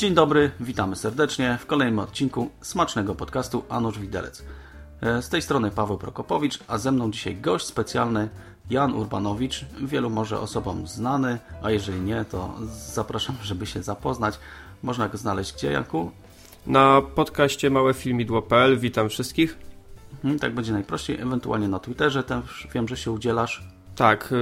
Dzień dobry, witamy serdecznie w kolejnym odcinku smacznego podcastu Anusz Widelec. E, Z tej strony Paweł Prokopowicz, a ze mną dzisiaj gość specjalny Jan Urbanowicz, wielu może osobom znany, a jeżeli nie, to zapraszam, żeby się zapoznać. Można go znaleźć gdzie, Janku? Na podcaście małefilmidło.pl witam wszystkich. Mhm, Tak będzie najprościej, ewentualnie na Twitterze też wiem, że się udzielasz. Tak, y,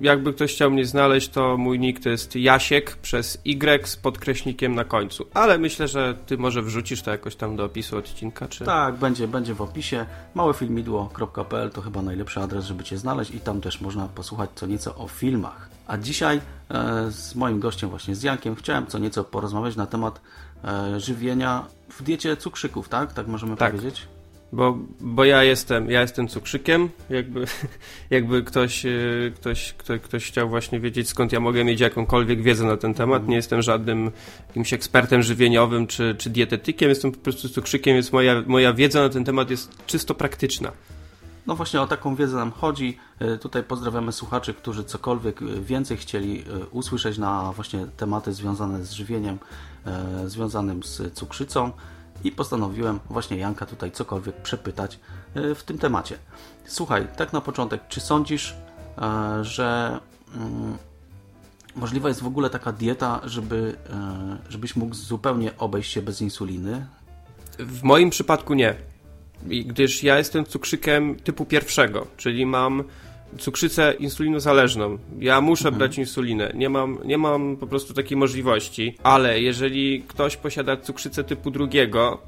jakby ktoś chciał mnie znaleźć, to mój nick to jest Jasiek przez Y z podkreśnikiem na końcu. Ale myślę, że ty może wrzucisz to jakoś tam do opisu odcinka, czy... Tak, będzie, będzie w opisie. małefilmidło.pl to chyba najlepszy adres, żeby Cię znaleźć i tam też można posłuchać co nieco o filmach. A dzisiaj e, z moim gościem, właśnie z Jankiem, chciałem co nieco porozmawiać na temat e, żywienia w diecie cukrzyków, tak? Tak możemy Tak. powiedzieć? Bo, bo ja jestem, ja jestem cukrzykiem, jakby, jakby ktoś, y, ktoś, ktoś, ktoś chciał właśnie wiedzieć, skąd ja mogę mieć jakąkolwiek wiedzę na ten temat. Nie jestem żadnym jakimś ekspertem żywieniowym czy, czy dietetykiem, jestem po prostu cukrzykiem, więc moja, moja wiedza na ten temat jest czysto praktyczna. No właśnie o taką wiedzę nam chodzi. E, Tutaj pozdrawiamy słuchaczy, którzy cokolwiek e, więcej chcieli e, usłyszeć na właśnie tematy związane z żywieniem, e, związanym z cukrzycą i postanowiłem właśnie Janka tutaj cokolwiek przepytać e, w tym temacie. Słuchaj, tak na początek, czy sądzisz, e, że mm, możliwa jest w ogóle taka dieta, żeby, e, żebyś mógł zupełnie obejść się bez insuliny? W moim przypadku nie. Gdyż ja jestem cukrzykiem typu pierwszego, czyli mam cukrzycę insulinozależną. Ja muszę brać insulinę. Nie mam, nie mam po prostu takiej możliwości. Ale jeżeli ktoś posiada cukrzycę typu drugiego,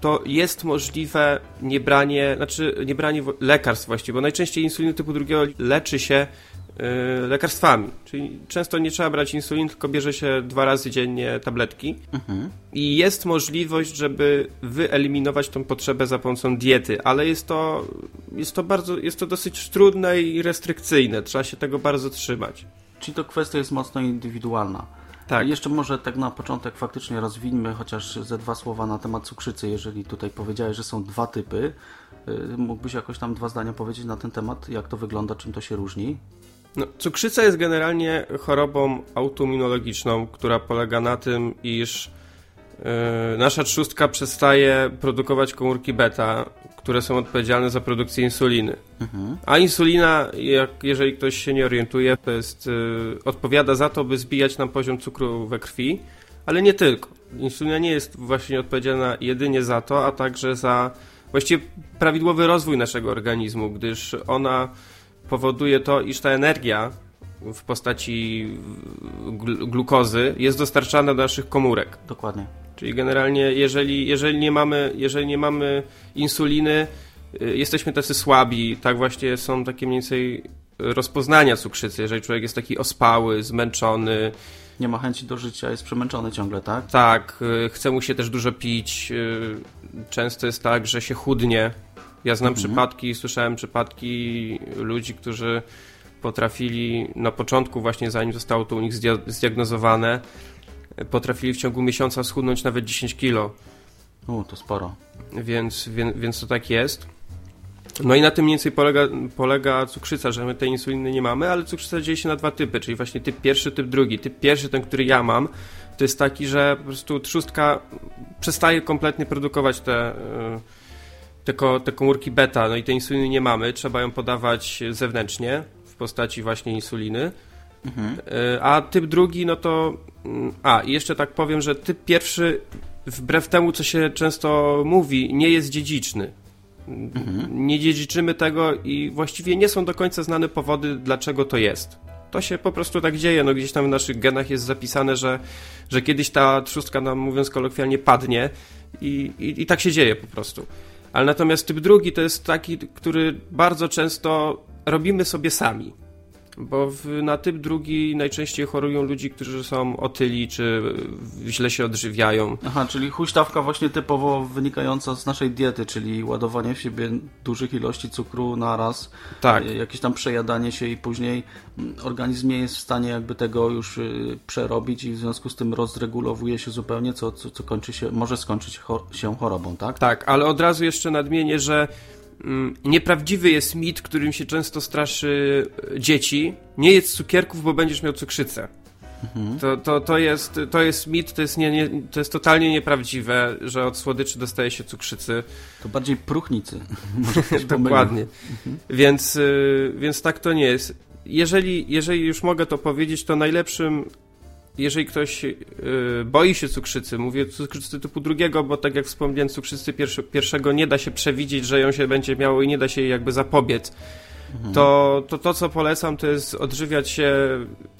to jest możliwe niebranie, znaczy niebranie lekarstw właściwie, bo najczęściej insuliny typu drugiego leczy się lekarstwami. Czyli często nie trzeba brać insulin, tylko bierze się dwa razy dziennie tabletki. I jest możliwość, żeby wyeliminować tą potrzebę za pomocą diety, ale jest to, jest to bardzo, jest to dosyć trudne i restrykcyjne. Trzeba się tego bardzo trzymać. Czyli to kwestia jest mocno indywidualna. Tak. Jeszcze może tak na początek faktycznie rozwińmy chociaż ze dwa słowa na temat cukrzycy, jeżeli tutaj powiedziałeś, że są dwa typy. Y, Mógłbyś jakoś tam dwa zdania powiedzieć na ten temat, jak to wygląda, czym to się różni? No, cukrzyca jest generalnie chorobą autoimmunologiczną, która polega na tym, iż yy, nasza trzustka przestaje produkować komórki beta, które są odpowiedzialne za produkcję insuliny. A insulina, jak, jeżeli ktoś się nie orientuje, to jest, yy, odpowiada za to, by zbijać nam poziom cukru we krwi, ale nie tylko. Insulina nie jest właśnie odpowiedzialna jedynie za to, a także za właściwie prawidłowy rozwój naszego organizmu, gdyż ona powoduje to, iż ta energia w postaci gl- glukozy jest dostarczana do naszych komórek. Dokładnie. Czyli generalnie, jeżeli, jeżeli, nie, mamy, jeżeli nie mamy insuliny, y, jesteśmy tacy słabi. Tak właśnie są takie mniej więcej rozpoznania cukrzycy. Jeżeli człowiek jest taki ospały, zmęczony, Nie ma chęci do życia, jest przemęczony ciągle, tak? tak, y, chce mu się też dużo pić. y, Często jest tak, że się chudnie. Ja znam przypadki, słyszałem przypadki ludzi, którzy potrafili na początku, właśnie zanim zostało to u nich zdia- zdiagnozowane, potrafili w ciągu miesiąca schudnąć nawet 10 kilo. U, to sporo. Więc, więc, więc to tak jest. No i na tym mniej więcej polega, polega cukrzyca, że my tej insuliny nie mamy, ale cukrzyca dzieje się na dwa typy, czyli właśnie typ pierwszy, typ drugi. Typ pierwszy, ten, który ja mam, to jest taki, że po prostu trzustka przestaje kompletnie produkować te, y, te, ko, te komórki beta, no i tej insuliny nie mamy, trzeba ją podawać zewnętrznie w postaci właśnie insuliny. Y, A typ drugi, no to. mm, A, i jeszcze tak powiem, że typ pierwszy, wbrew temu, co się często mówi, nie jest dziedziczny. Nie dziedziczymy tego i właściwie nie są do końca znane powody, dlaczego to jest. To się po prostu tak dzieje. No, gdzieś tam w naszych genach jest zapisane, że, że kiedyś ta trzustka nam, mówiąc kolokwialnie, padnie i, i, i tak się dzieje po prostu. Ale natomiast typ drugi to jest taki, który bardzo często robimy sobie sami. Bo w, na typ drugi najczęściej chorują ludzi, którzy są otyli, czy źle się odżywiają. Aha, czyli huśtawka właśnie typowo wynikająca z naszej diety, czyli ładowanie w siebie dużych ilości cukru na raz, Tak. y, jakieś tam przejadanie się i później mm, organizm nie jest w stanie jakby tego już y, przerobić i w związku z tym rozregulowuje się zupełnie, co, co, co kończy się, może skończyć cho- się chorobą, tak? Tak, ale od razu jeszcze nadmienię, że nieprawdziwy jest mit, którym się często straszy e, dzieci. Nie jedz cukierków, bo będziesz miał cukrzycę. To, to, to, jest, to jest mit, to jest, nie, nie, to jest totalnie nieprawdziwe, że od słodyczy dostaje się cukrzycy. To bardziej próchnicy. Dokładnie. Więc, y, więc tak to nie jest. Jeżeli, jeżeli już mogę to powiedzieć, to najlepszym, jeżeli ktoś y, boi się cukrzycy, mówię cukrzycy typu drugiego, bo tak jak wspomniałem, cukrzycy pierwsze, pierwszego nie da się przewidzieć, że ją się będzie miało i nie da się jej jakby zapobiec. To, to to, co polecam, to jest odżywiać się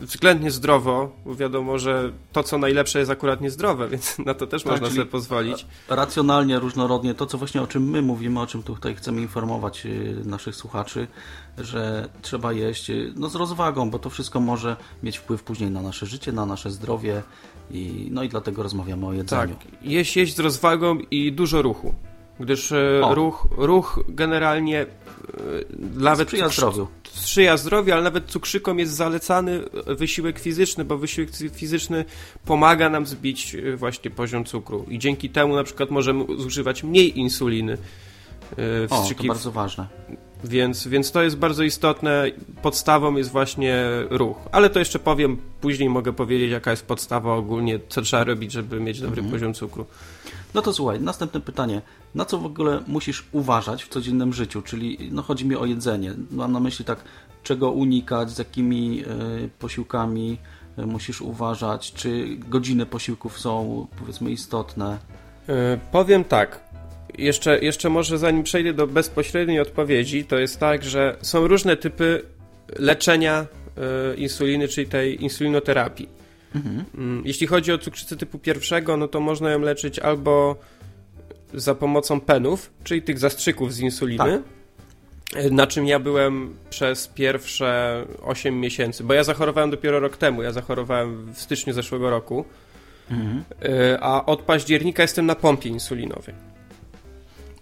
względnie zdrowo, bo wiadomo, że to, co najlepsze jest akurat niezdrowe, więc na to też Tak, można sobie pozwolić. racjonalnie, różnorodnie, to co właśnie o czym my mówimy, o czym tutaj chcemy informować y, naszych słuchaczy, że trzeba jeść y, no, z rozwagą, bo to wszystko może mieć wpływ później na nasze życie, na nasze zdrowie i no i dlatego rozmawiamy o Tak, jedzeniu. jeść, jeść z rozwagą i dużo ruchu. Gdyż e, O. ruch, ruch generalnie e, nawet Sprzyja zdrowiu. sprzyja zdrowiu, ale nawet cukrzykom jest zalecany e, wysiłek fizyczny, bo wysiłek fizyczny pomaga nam zbić właśnie poziom cukru i dzięki temu na przykład możemy zużywać mniej insuliny. e, O, to wstrzyki- bardzo ważne. więc, więc to jest bardzo istotne. Podstawą jest właśnie ruch. Ale to jeszcze powiem, później mogę powiedzieć, jaka jest podstawa ogólnie, co trzeba robić, żeby mieć dobry Mhm. poziom cukru. No to słuchaj, następne pytanie. Na co w ogóle musisz uważać w codziennym życiu? Czyli no, chodzi mi o jedzenie. Mam na myśli tak, czego unikać, z jakimi y, posiłkami y, musisz uważać, czy godziny posiłków są powiedzmy istotne. E, Powiem tak. Jeszcze, jeszcze może zanim przejdę do bezpośredniej odpowiedzi, to jest tak, że są różne typy leczenia e, insuliny, czyli tej insulinoterapii. Mm, Jeśli chodzi o cukrzycę typu pierwszego, no to można ją leczyć albo za pomocą penów, czyli tych zastrzyków z insuliny, e, na czym ja byłem przez pierwsze 8 miesięcy, bo ja zachorowałem dopiero rok temu, ja zachorowałem w styczniu zeszłego roku. Y, a od października jestem na pompie insulinowej.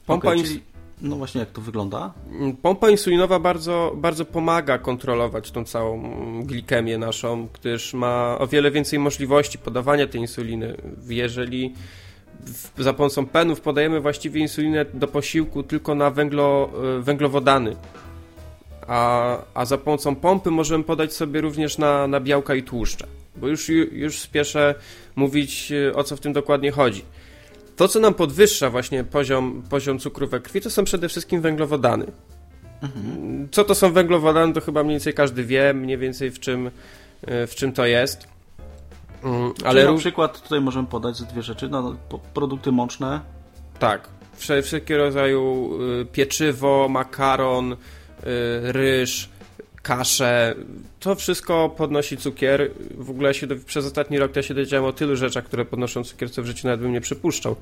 Pompa, Okej, ins- czyli, no właśnie jak to wygląda? pompa insulinowa bardzo, bardzo pomaga kontrolować tą całą glikemię naszą, gdyż ma o wiele więcej możliwości podawania tej insuliny. Jeżeli za pomocą penów podajemy właściwie insulinę do posiłku tylko na węglo, y, węglowodany, a, a za pomocą pompy możemy podać sobie również na, na białka i tłuszcze. Bo już, już spieszę mówić, y, o co w tym dokładnie chodzi. To, co nam podwyższa właśnie poziom, poziom cukru we krwi, to są przede wszystkim węglowodany. Co to są węglowodany, to chyba mniej więcej każdy wie, mniej więcej w czym, w czym to jest. Mm, Ale Ale na przykład tutaj możemy podać dwie rzeczy. No, produkty mączne, Tak. Wsze- Wszelkiego rodzaju y, pieczywo, makaron, y, ryż, kasze. To wszystko podnosi cukier. W ogóle się do, przez ostatni rok ja się dowiedziałem o tylu rzeczach, które podnoszą cukier, co w życiu nawet bym nie przypuszczał.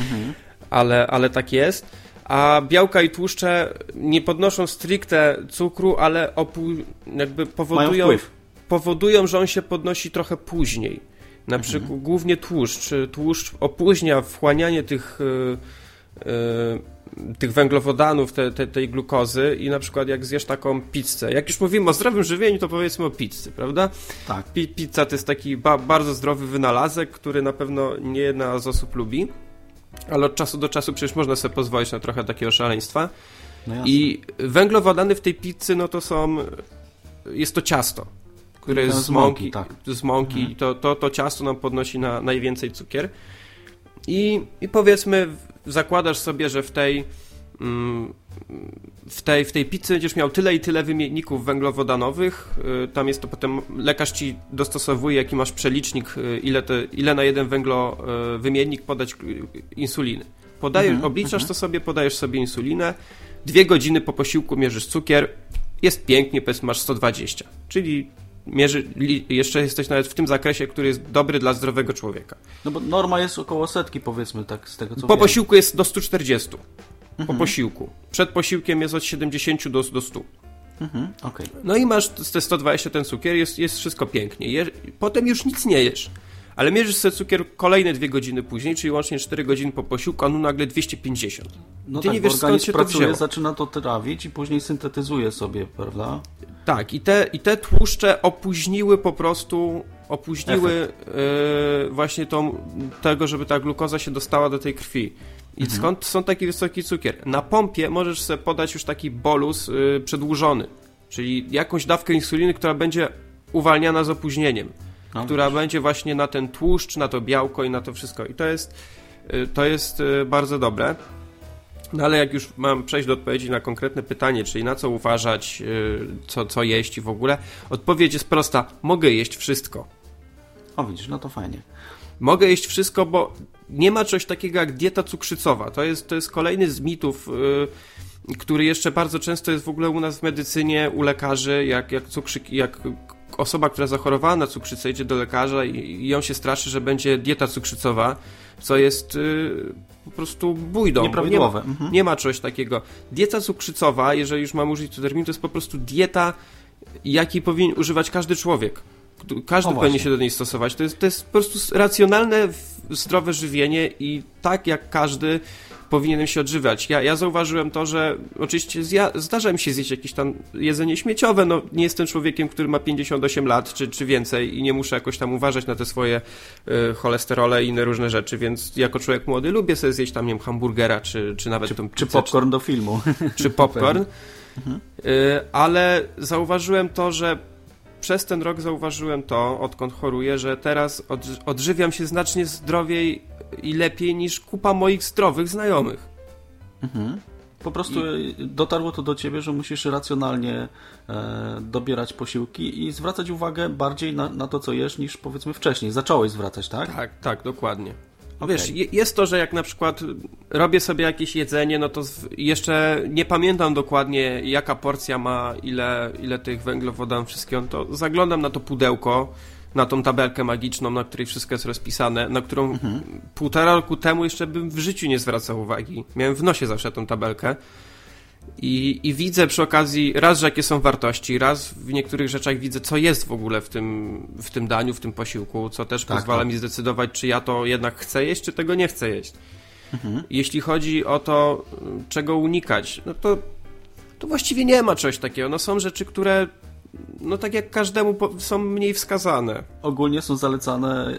ale, ale tak jest. A białka i tłuszcze nie podnoszą stricte cukru, ale opu- jakby powodują powodują, że on się podnosi trochę później. Na przykład głównie tłuszcz. Tłuszcz opóźnia wchłanianie tych, y, y, tych węglowodanów, te, te, tej glukozy i na przykład jak zjesz taką pizzę. Jak już mówimy o zdrowym żywieniu, to powiedzmy o pizzy, prawda? Tak. Pi- Pizza to jest taki ba bardzo zdrowy wynalazek, który na pewno nie jedna z osób lubi, ale od czasu do czasu przecież można sobie pozwolić na trochę takiego szaleństwa. No. I węglowodany w tej pizzy, no to są. Jest to ciasto, które jest z mąki, tak. Z mąki. I to, to, to ciasto nam podnosi na najwięcej cukier. I, I powiedzmy, zakładasz sobie, że w tej. mm, W tej, w tej pizzy będziesz miał tyle i tyle wymienników węglowodanowych. y, Tam jest to potem, lekarz ci dostosowuje, jaki masz przelicznik, y, ile, te, ile na jeden węglo y, wymiennik podać insuliny. Podajesz, Mhm, obliczasz to sobie, podajesz sobie insulinę, dwie godziny po posiłku mierzysz cukier, jest pięknie, powiedzmy masz 120, czyli mierzy, jeszcze jesteś nawet w tym zakresie, który jest dobry dla zdrowego człowieka. No bo norma jest około setki powiedzmy, tak z tego co Po wiem. posiłku jest do 140. Po posiłku. Przed posiłkiem jest od 70 do, do 100. Mhm, okej. No i masz te 120 ten cukier, jest, jest wszystko pięknie. Je, potem już nic nie jesz. Ale mierzysz sobie cukier kolejne dwie godziny później, czyli łącznie 4 godziny po posiłku, a no nagle 250. No Ty tak, nie wiesz skąd się to pracuje, wzięło. zaczyna to trawić i później syntetyzuje sobie, prawda? Tak, i te, i te tłuszcze opóźniły po prostu, opóźniły e, właśnie tą, tego, żeby ta glukoza się dostała do tej krwi. I skąd są taki wysoki cukier? Na pompie możesz sobie podać już taki bolus y, przedłużony, czyli jakąś dawkę insuliny, która będzie uwalniana z opóźnieniem, No, która będzie właśnie na ten tłuszcz, na to białko i na to wszystko. I to jest, y, to jest bardzo dobre. No ale jak już mam przejść do odpowiedzi na konkretne pytanie, czyli na co uważać, y, co, co jeść i w ogóle, odpowiedź jest prosta. Mogę jeść wszystko. O widzisz, no to fajnie. Mogę jeść wszystko, bo nie ma czegoś takiego jak dieta cukrzycowa. To jest, to jest kolejny z mitów, y, który jeszcze bardzo często jest w ogóle u nas w medycynie, u lekarzy, jak, jak, cukrzyk, jak osoba, która zachorowała na cukrzycę idzie do lekarza i, i ją się straszy, że będzie dieta cukrzycowa, co jest y, po prostu bójdą. Nieprawidłowe, Nie ma, mhm. nie ma czegoś takiego. Dieta cukrzycowa, jeżeli już mam użyć tego terminu, to jest po prostu dieta, jakiej powinien używać każdy człowiek. Każdy powinien się do niej stosować. To jest, to jest po prostu racjonalne, zdrowe żywienie i tak jak każdy powinienem się odżywiać. Ja, ja zauważyłem to, że oczywiście zja, zdarza mi się zjeść jakieś tam jedzenie śmieciowe, no nie jestem człowiekiem, który ma 58 lat czy, czy więcej i nie muszę jakoś tam uważać na te swoje y, cholesterole i inne różne rzeczy, więc jako człowiek młody lubię sobie zjeść tam, nie wiem, hamburgera czy, czy nawet tą Czy pizzę, popcorn do filmu. czy popcorn. Y, Ale zauważyłem to, że przez ten rok zauważyłem to, odkąd choruję, że teraz od, odżywiam się znacznie zdrowiej i lepiej niż kupa moich zdrowych znajomych. Mhm. Po prostu dotarło to do ciebie, że musisz racjonalnie e, dobierać posiłki i zwracać uwagę bardziej na, na to, co jesz, niż powiedzmy wcześniej. Zacząłeś zwracać, tak? Tak, tak, dokładnie. No Okej. Wiesz, je- jest to, że jak na przykład robię sobie jakieś jedzenie, no to jeszcze nie pamiętam dokładnie, jaka porcja ma, ile, ile tych węglowodan, wszystkiego, to zaglądam na to pudełko, na tą tabelkę magiczną, na której wszystko jest rozpisane, na którą półtora roku temu jeszcze bym w życiu nie zwracał uwagi. Miałem w nosie zawsze tą tabelkę. I, I widzę przy okazji raz, że jakie są wartości, raz w niektórych rzeczach widzę, co jest w ogóle w tym, w tym daniu, w tym posiłku, co też Tak, pozwala tak. mi zdecydować, czy ja to jednak chcę jeść, czy tego nie chcę jeść. Mhm. Jeśli chodzi o to, czego unikać, no to, to właściwie nie ma czegoś takiego. No są rzeczy, które, no tak jak każdemu, są mniej wskazane. Ogólnie są zalecane, e,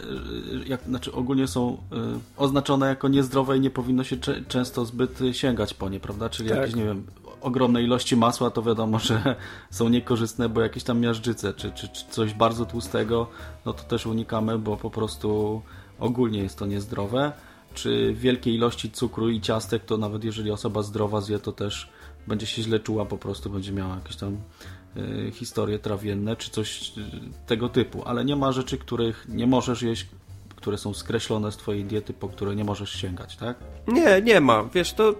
jak, znaczy ogólnie są e, oznaczone jako niezdrowe i nie powinno się często zbyt sięgać po nie, prawda? Czyli Tak. jakieś, nie wiem, ogromne ilości masła, to wiadomo, że są niekorzystne, bo jakieś tam miażdżyce, czy, czy, czy coś bardzo tłustego, no to też unikamy, bo po prostu ogólnie jest to niezdrowe. Czy wielkie ilości cukru i ciastek, to nawet jeżeli osoba zdrowa zje, to też będzie się źle czuła, po prostu będzie miała jakieś tam y, historie trawienne, czy coś y, tego typu, ale nie ma rzeczy, których nie możesz jeść, które są skreślone z twojej diety, po które nie możesz sięgać, tak? Nie, nie ma. Wiesz, to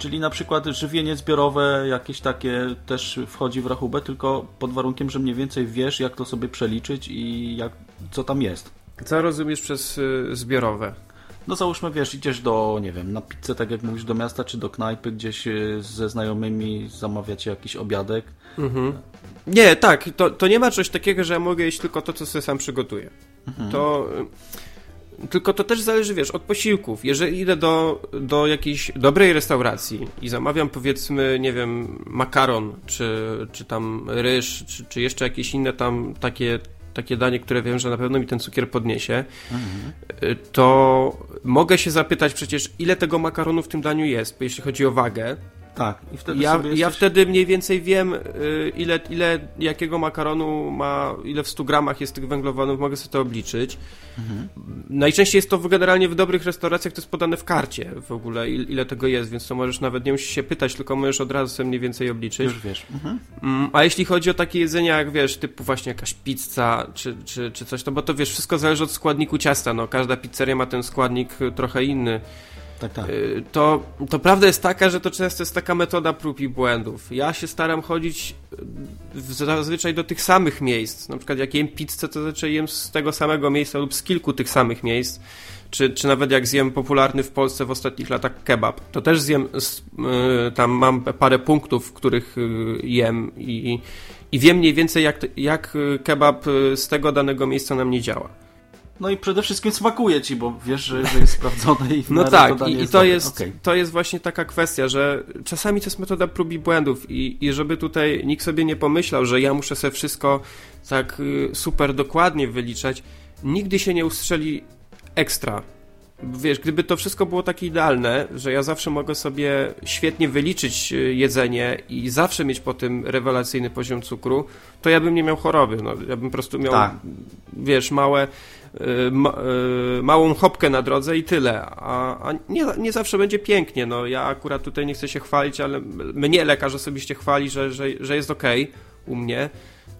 Czyli na przykład żywienie zbiorowe, jakieś takie też wchodzi w rachubę, tylko pod warunkiem, że mniej więcej wiesz, jak to sobie przeliczyć i jak, co tam jest. co rozumiesz przez y, zbiorowe? No załóżmy, wiesz, idziesz do, nie wiem, na pizzę, tak jak mówisz, do miasta, czy do knajpy, gdzieś y, ze znajomymi zamawiacie jakiś obiadek. Nie, tak, to, to nie ma czegoś takiego, że ja mogę jeść tylko to, co sobie sam przygotuję. To. y, Tylko to też zależy, wiesz, od posiłków. Jeżeli idę do, do jakiejś dobrej restauracji i zamawiam, powiedzmy, nie wiem, makaron, czy, czy tam ryż, czy, czy jeszcze jakieś inne tam takie, takie danie, które wiem, że na pewno mi ten cukier podniesie, y, to mogę się zapytać przecież, ile tego makaronu w tym daniu jest, bo jeśli chodzi o wagę, Tak, i wtedy ja, ja jesteś... wtedy mniej więcej wiem, y, ile, ile jakiego makaronu ma, ile w 100 gramach jest tych węglowodanów, mogę sobie to obliczyć. Mhm. Najczęściej jest to w- generalnie w dobrych restauracjach, to jest podane w karcie w ogóle, il- ile tego jest, więc to możesz nawet nie musisz się pytać, tylko możesz od razu sobie mniej więcej obliczyć. Już wiesz. Mhm. Mm, A jeśli chodzi o takie jedzenia, jak wiesz, typu właśnie jakaś pizza czy, czy, czy coś, to bo to wiesz, wszystko zależy od składniku ciasta, no każda pizzeria ma ten składnik y, trochę inny. Tak, tak. Y, to, to prawda jest taka, że to często jest taka metoda prób i błędów. Ja się staram chodzić y, zazwyczaj do tych samych miejsc. Na przykład jak jem pizzę, to zazwyczaj jem z tego samego miejsca lub z kilku tych samych miejsc. czy, czy nawet jak zjem popularny w Polsce w ostatnich latach kebab, to też zjem, y, tam mam parę punktów, w których y, jem i, i wiem mniej więcej jak, jak kebab z tego danego miejsca na mnie działa. No i przede wszystkim smakuje ci, bo wiesz, że, że jest sprawdzone i No tak, i, i to, jest, okay. to jest właśnie taka kwestia, że czasami to jest metoda prób i błędów i, i żeby tutaj nikt sobie nie pomyślał, że ja muszę sobie wszystko tak super dokładnie wyliczać, nigdy się nie ustrzeli ekstra. Wiesz, gdyby to wszystko było takie idealne, że ja zawsze mogę sobie świetnie wyliczyć y, jedzenie i zawsze mieć po tym rewelacyjny poziom cukru, to ja bym nie miał choroby. No, ja bym po prostu miał, tak. wiesz, małe, y, ma, y, małą chopkę na drodze i tyle. A, a nie, nie zawsze będzie pięknie. No, ja akurat tutaj nie chcę się chwalić, ale mnie lekarz osobiście chwali, że, że, że jest ok u mnie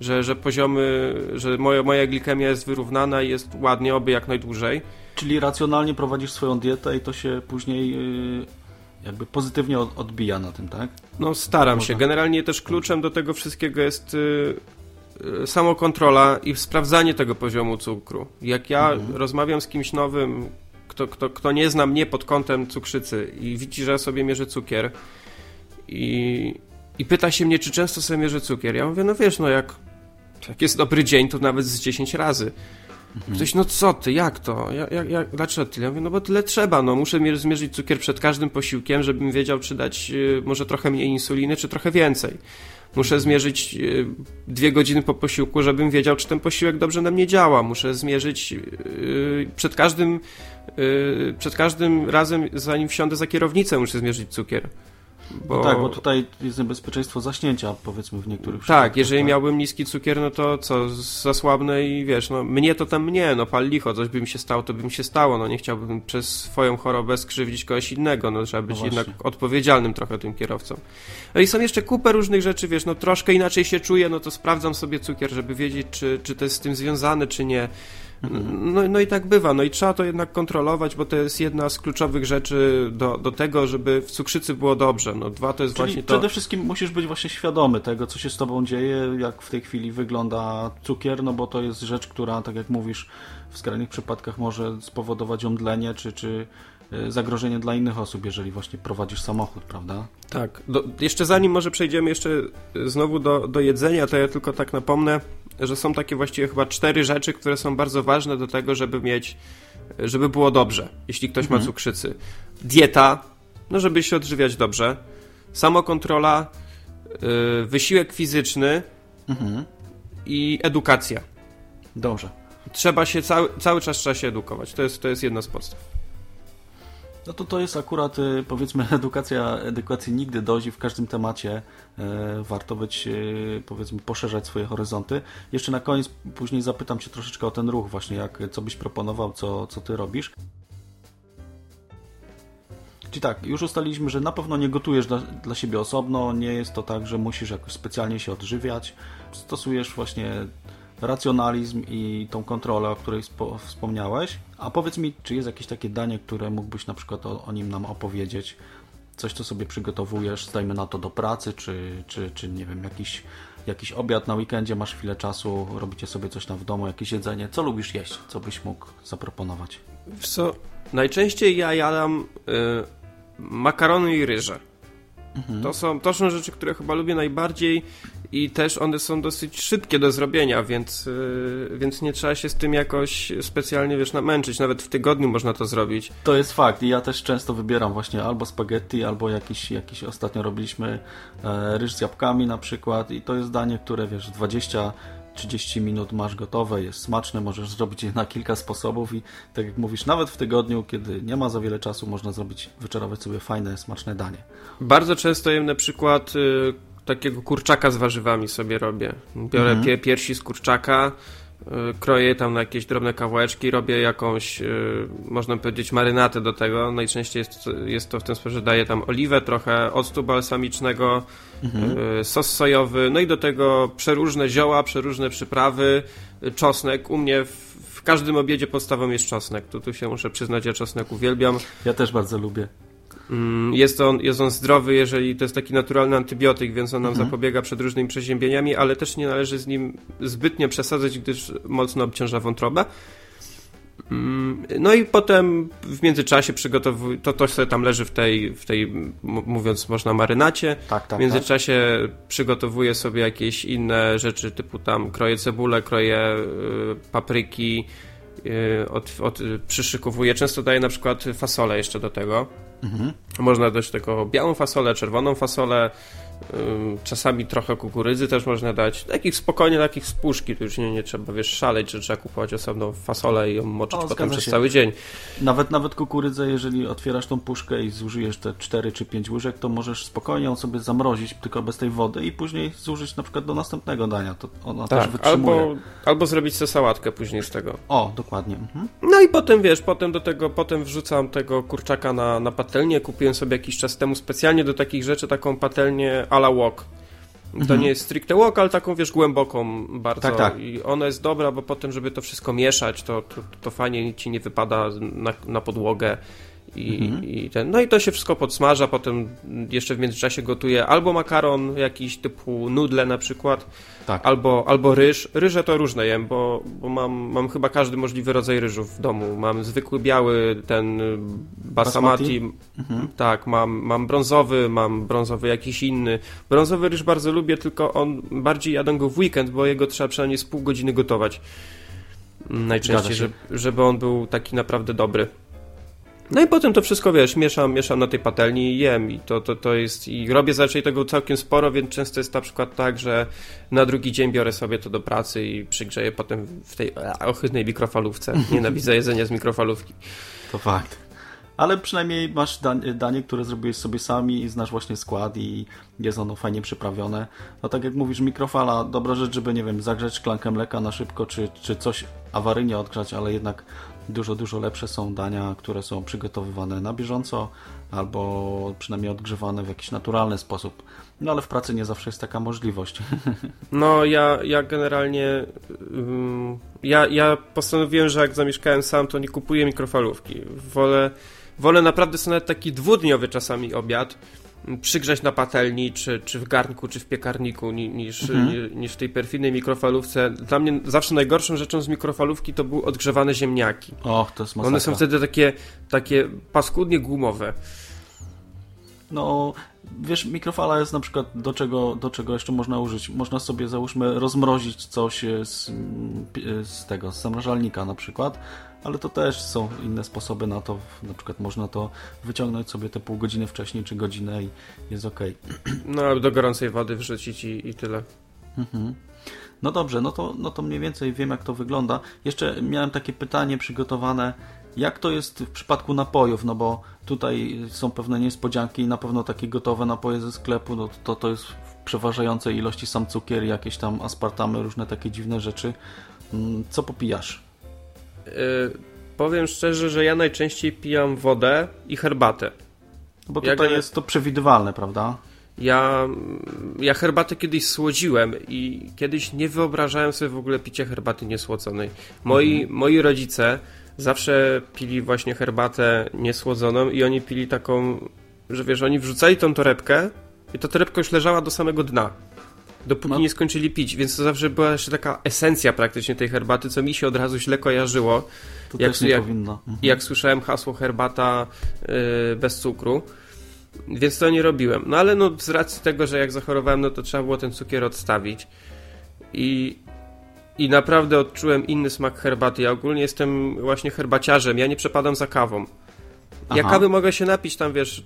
że, że poziomy, że moja, moja glikemia jest wyrównana i jest ładnie, oby jak najdłużej. Czyli racjonalnie prowadzisz swoją dietę i to się później yy, jakby pozytywnie odbija na tym, tak? No staram Można... się. Generalnie też kluczem do tego wszystkiego jest samokontrola i sprawdzanie tego poziomu cukru. Jak ja mhm. rozmawiam z kimś nowym, kto, kto, kto nie zna mnie pod kątem cukrzycy i widzi, że ja sobie mierzę cukier i, i pyta się mnie, czy często sobie mierzę cukier. Ja mówię, no wiesz, no jak, jak jest dobry dzień, to nawet z 10 razy. Mhm. Ktoś, no co ty, jak to? Jak, jak, dlaczego tyle? Ja mówię, no bo tyle trzeba, no muszę zmierzyć cukier przed każdym posiłkiem, żebym wiedział, czy dać y, może trochę mniej insuliny, czy trochę więcej. Muszę zmierzyć y, dwie godziny po posiłku, żebym wiedział, czy ten posiłek dobrze na mnie działa. Muszę zmierzyć y, przed każdym, przed każdym razem, zanim wsiądę za kierownicę, muszę zmierzyć cukier. Bo... No tak, bo tutaj jest niebezpieczeństwo zaśnięcia, powiedzmy w niektórych przypadkach. Tak, jeżeli tak? miałbym niski cukier, no to co, zasłabnę i wiesz, no mnie to tam mnie, no pal licho, coś by mi się stało, to by mi się stało, no nie chciałbym przez swoją chorobę skrzywdzić kogoś innego, no trzeba być no jednak odpowiedzialnym trochę tym kierowcą. No i są jeszcze kupę różnych rzeczy, wiesz, no troszkę inaczej się czuję, no to sprawdzam sobie cukier, żeby wiedzieć, czy, czy to jest z tym związane, czy nie. No, no i tak bywa, no i trzeba to jednak kontrolować, bo to jest jedna z kluczowych rzeczy do, do tego, żeby w cukrzycy było dobrze. No dwa to jest Czyli właśnie to... przede wszystkim musisz być właśnie świadomy tego, co się z tobą dzieje, jak w tej chwili wygląda cukier, no bo to jest rzecz, która, tak jak mówisz, w skrajnych przypadkach może spowodować omdlenie, czy, czy e, zagrożenie dla innych osób, jeżeli właśnie prowadzisz samochód, prawda? Tak. Do, jeszcze zanim może przejdziemy jeszcze znowu do, do jedzenia, to ja tylko tak napomnę, że są takie właściwie chyba cztery rzeczy, które są bardzo ważne do tego, żeby mieć, żeby było dobrze, jeśli ktoś mhm. ma cukrzycy. Dieta, no żeby się odżywiać dobrze, samokontrola, yy, wysiłek fizyczny mhm. i edukacja. Dobrze. Trzeba się, cały, cały czas trzeba się edukować. To jest, to jest jedna z podstaw. No to to jest akurat, y, powiedzmy, edukacja, edukacji nigdy dozi w każdym temacie. E, warto być, y, powiedzmy, poszerzać swoje horyzonty. Jeszcze na koniec, później zapytam Cię troszeczkę o ten ruch właśnie, jak, co byś proponował, co, co Ty robisz. Czyli tak, już ustaliliśmy, że na pewno nie gotujesz dla, dla siebie osobno, nie jest to tak, że musisz jakoś specjalnie się odżywiać. Stosujesz właśnie racjonalizm i tą kontrolę, o której wspomniałeś. A powiedz mi, czy jest jakieś takie danie, które mógłbyś na przykład o, o nim nam opowiedzieć? Coś, co sobie przygotowujesz, zdajmy na to do pracy, czy, czy, czy nie wiem, jakiś, jakiś obiad na weekendzie, masz chwilę czasu, robicie sobie coś tam w domu, jakieś jedzenie. Co lubisz jeść? Co byś mógł zaproponować? Co? Najczęściej ja jadam y, makarony i ryże. Mhm. To, są, to są rzeczy, które chyba lubię najbardziej i też one są dosyć szybkie do zrobienia, więc, yy, więc nie trzeba się z tym jakoś specjalnie, wiesz, namęczyć. Nawet w tygodniu można to zrobić. To jest fakt i ja też często wybieram właśnie albo spaghetti, albo jakiś, jakiś ostatnio robiliśmy e, ryż z jabłkami na przykład i to jest danie, które, wiesz, 20 30 minut masz gotowe, jest smaczne, możesz zrobić je na kilka sposobów i tak jak mówisz, nawet w tygodniu, kiedy nie ma za wiele czasu, można zrobić, wyczarować sobie fajne, smaczne danie. Bardzo często jem na przykład y, takiego kurczaka z warzywami sobie robię. Biorę mhm. piersi z kurczaka, Y, kroję tam na jakieś drobne kawałeczki, robię jakąś, y, można powiedzieć, marynatę do tego. Najczęściej jest, jest to w ten sposób, że daję tam oliwę, trochę octu balsamicznego, mhm. Y, sos sojowy, no i do tego przeróżne zioła, przeróżne przyprawy, czosnek. U mnie w, w każdym obiedzie podstawą jest czosnek. Tu, tu się muszę przyznać, ja czosnek uwielbiam. Ja też bardzo lubię. Mm, jest on, jest on zdrowy, jeżeli to jest taki naturalny antybiotyk, więc on nam mhm. zapobiega przed różnymi przeziębieniami, ale też nie należy z nim zbytnio przesadzać, gdyż mocno obciąża wątrobę. Mm, No i potem w międzyczasie przygotowuję, to, to sobie tam leży w tej, w tej, mówiąc można, marynacie. Tak, tak, W międzyczasie przygotowuję sobie jakieś inne rzeczy, typu tam kroję cebulę, kroję y, papryki, y, od, od, przyszykowuję. Często daję na przykład fasolę jeszcze do tego. Można dać tego białą fasolę, czerwoną fasolę, czasami trochę kukurydzy też można dać. Takich spokojnie, takich z puszki, to już nie, nie trzeba, wiesz, szaleć, że trzeba kupować osobną fasolę i ją moczyć O, potem przez się. cały dzień. Nawet, nawet kukurydzę, jeżeli otwierasz tą puszkę i zużyjesz te 4 czy 5 łyżek, to możesz spokojnie ją sobie zamrozić, tylko bez tej wody i później zużyć na przykład do następnego dania. To ona też Tak, wytrzymuje. albo, albo zrobić sobie sałatkę później z tego. O, dokładnie. Mhm. No i potem wiesz, potem do tego, potem wrzucam tego kurczaka na, na patelnię. Kupiłem sobie jakiś czas temu specjalnie do takich rzeczy taką patelnię a la wok. To nie jest stricte wok, ale taką wiesz głęboką bardzo. Tak, tak. I ona jest dobra, bo potem, żeby to wszystko mieszać, to, to, to fajnie ci nie wypada na, na podłogę. I, i ten, no i to się wszystko podsmaża, potem jeszcze w międzyczasie gotuję albo makaron jakiś typu nudle na przykład, Tak. albo, albo ryż. Ryże to różne jem, bo, bo mam, mam chyba każdy możliwy rodzaj ryżu w domu. Mam zwykły biały, ten y, basamati, Basmati? tak, mam, mam brązowy, mam brązowy jakiś inny. Brązowy ryż bardzo lubię, tylko on bardziej jadę go w weekend, bo jego trzeba przynajmniej z pół godziny gotować. Najczęściej, żeby, żeby on był taki naprawdę dobry. No i potem to wszystko, wiesz, mieszam, mieszam na tej patelni i jem i to, to, to jest, i robię zazwyczaj tego całkiem sporo, więc często jest na przykład tak, że na drugi dzień biorę sobie to do pracy i przygrzeję potem w tej ohydnej mikrofalówce. Nienawidzę jedzenia z mikrofalówki. To fakt. Ale przynajmniej masz danie, danie, które zrobiłeś sobie sami i znasz właśnie skład i jest ono fajnie przyprawione. No tak jak mówisz, mikrofala, dobra rzecz, żeby, nie wiem, zagrzać szklankę mleka na szybko, czy, czy coś awaryjnie odgrzać, ale jednak dużo, dużo lepsze są dania, które są przygotowywane na bieżąco albo przynajmniej odgrzewane w jakiś naturalny sposób. No ale w pracy nie zawsze jest taka możliwość. No, ja, ja generalnie. ja, ja postanowiłem, że jak zamieszkałem sam, to nie kupuję mikrofalówki. Wolę, wolę naprawdę sobie nawet taki dwudniowy czasami obiad przygrzać na patelni, czy, czy w garnku, czy w piekarniku, ni- niż, ni- niż w tej perfidnej mikrofalówce. Dla mnie zawsze najgorszą rzeczą z mikrofalówki to były odgrzewane ziemniaki. Och, to jest masakra. One są wtedy takie, takie paskudnie gumowe. No, wiesz, mikrofala jest na przykład do czego, do czego jeszcze można użyć. Można sobie, załóżmy, rozmrozić coś z, mm, pi- z tego, z zamrażalnika na przykład, ale to też są inne sposoby na to. Na przykład można to wyciągnąć sobie te pół godziny wcześniej, czy godzinę i jest ok. No, albo do gorącej wody wrzucić i, i tyle. No dobrze, no to, no to mniej więcej wiem, jak to wygląda. Jeszcze miałem takie pytanie przygotowane. Jak to jest w przypadku napojów? No bo tutaj są pewne niespodzianki i na pewno takie gotowe napoje ze sklepu, no to, to jest w przeważającej ilości sam cukier, jakieś tam aspartamy, różne takie dziwne rzeczy. Mm, Co popijasz? Yy, powiem szczerze, że ja najczęściej pijam wodę i herbatę. Bo Ja tutaj gene- jest to przewidywalne, prawda? Ja, ja herbatę kiedyś słodziłem i kiedyś nie wyobrażałem sobie w ogóle picia herbaty niesłodzonej. Moi, moi rodzice zawsze pili właśnie herbatę niesłodzoną i oni pili taką, że wiesz, oni wrzucali tą torebkę i ta torebka już leżała do samego dna. Dopóki No. nie skończyli pić, więc to zawsze była jeszcze taka esencja praktycznie tej herbaty, co mi się od razu źle kojarzyło. To Jak- też nie jak- powinno. Mhm. jak słyszałem hasło herbata yy, bez cukru. Więc to nie robiłem. No ale no z racji tego, że jak zachorowałem, no to trzeba było ten cukier odstawić. I, i naprawdę odczułem inny smak herbaty. Ja ogólnie jestem właśnie herbaciarzem. Ja nie przepadam za kawą. Ja Aha. kawy mogę się napić tam, wiesz,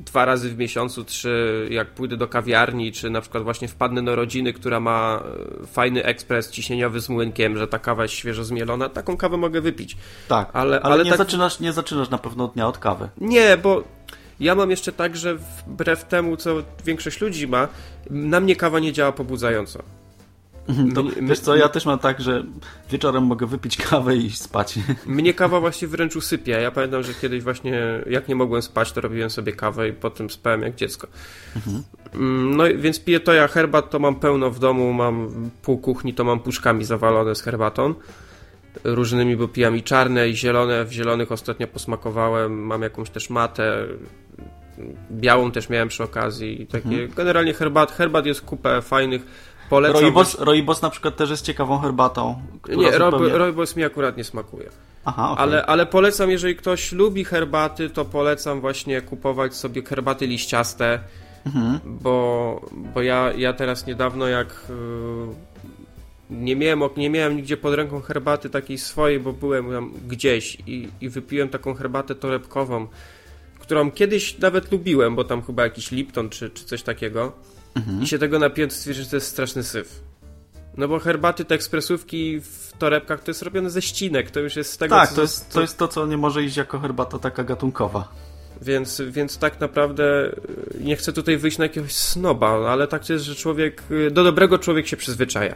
dwa razy w miesiącu, trzy, jak pójdę do kawiarni, czy na przykład właśnie wpadnę do rodziny, która ma e, fajny ekspres ciśnieniowy z młynkiem, że ta kawa jest świeżo zmielona, taką kawę mogę wypić. Tak, ale- ale, ale nie, tak- zaczynasz, nie zaczynasz na pewno dnia od kawy. Nie, bo ja mam jeszcze tak, że wbrew temu, co większość ludzi ma, na mnie kawa nie działa pobudzająco. To, Mnie- wiesz co, ja też mam tak, że wieczorem mogę wypić kawę i spać. Mnie kawa właśnie wręcz usypia. Ja pamiętam, że kiedyś właśnie, jak nie mogłem spać, to robiłem sobie kawę i potem spałem jak dziecko. Mm, No i więc piję to ja herbat, to mam pełno w domu, mam pół kuchni, to mam puszkami zawalone z herbatą. Różnymi, bo pijam i czarne, i zielone. W zielonych ostatnio posmakowałem, mam jakąś też matę. Białą też miałem przy okazji. i Takie, Generalnie herbat, herbat jest kupę fajnych. Polecam. Roibos, Roibos na przykład też jest ciekawą herbatą. Nie, zupełnie... Rooibos mi akurat nie smakuje. Aha, okej. Ale, ale polecam, jeżeli ktoś lubi herbaty, to polecam właśnie kupować sobie herbaty liściaste, Mhm. bo, bo ja, ja teraz niedawno jak y, nie miałem, nie miałem nigdzie pod ręką herbaty takiej swojej, bo byłem tam gdzieś i, i wypiłem taką herbatę torebkową, którą kiedyś nawet lubiłem, bo tam chyba jakiś Lipton czy, czy coś takiego Mhm. i się tego napiłem, to stwierdziłem, że to jest straszny syf. No bo herbaty, te ekspresówki w torebkach to jest robione ze ścinek, to już jest z tego, Tak, to jest, to jest to, co nie może iść jako herbata taka gatunkowa. Więc, więc tak naprawdę y, nie chcę tutaj wyjść na jakiegoś snoba, ale tak to jest, że człowiek, y, do dobrego człowiek się przyzwyczaja.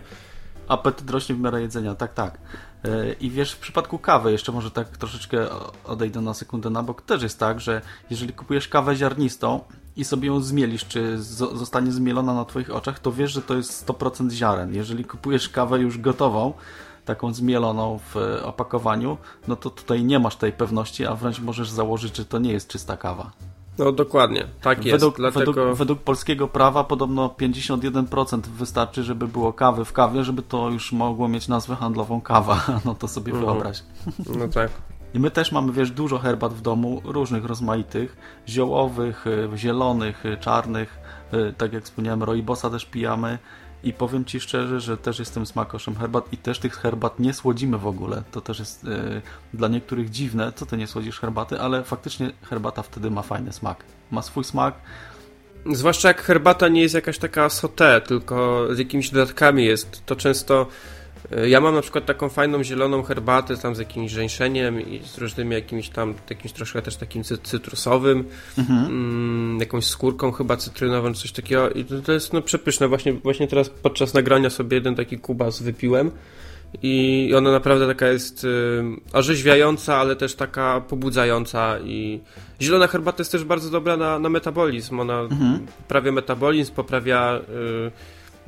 Apetyt rośnie w miarę jedzenia, tak, tak. Yy, I wiesz, w przypadku kawy, jeszcze może tak troszeczkę odejdę na sekundę na bok, też jest tak, że jeżeli kupujesz kawę ziarnistą i sobie ją zmielisz, czy zo- zostanie zmielona na Twoich oczach, to wiesz, że to jest 100% ziaren. Jeżeli kupujesz kawę już gotową, taką zmieloną w opakowaniu, no to tutaj nie masz tej pewności, a wręcz możesz założyć, że to nie jest czysta kawa. No dokładnie, tak jest. Według, Dlatego według, według polskiego prawa podobno 51% wystarczy, żeby było kawy w kawie, żeby to już mogło mieć nazwę handlową kawa. No to sobie Mhm. wyobraź. no tak. I my też mamy, wiesz, dużo herbat w domu, różnych rozmaitych, ziołowych, y, zielonych, y, czarnych, y, tak jak wspomniałem, rooibosa też pijamy i powiem Ci szczerze, że też jestem smakoszem herbat i też tych herbat nie słodzimy w ogóle. To też jest y, dla niektórych dziwne, co Ty nie słodzisz herbaty, ale faktycznie herbata wtedy ma fajny smak. Ma swój smak, Zwłaszcza jak herbata nie jest jakaś taka sauté, tylko z jakimiś dodatkami jest, to często ja mam na przykład taką fajną zieloną herbatę tam z jakimś żeńszeniem i z różnymi jakimiś tam, jakimś troszkę też takim cy- cytrusowym, mm, jakąś skórką chyba cytrynową, coś takiego i to, to jest no przepyszne. Właśnie, właśnie teraz podczas nagrania sobie jeden taki kubas wypiłem i ona naprawdę taka jest y, orzeźwiająca, ale też taka pobudzająca i zielona herbata jest też bardzo dobra na, na metabolizm. Ona poprawia metabolizm, poprawia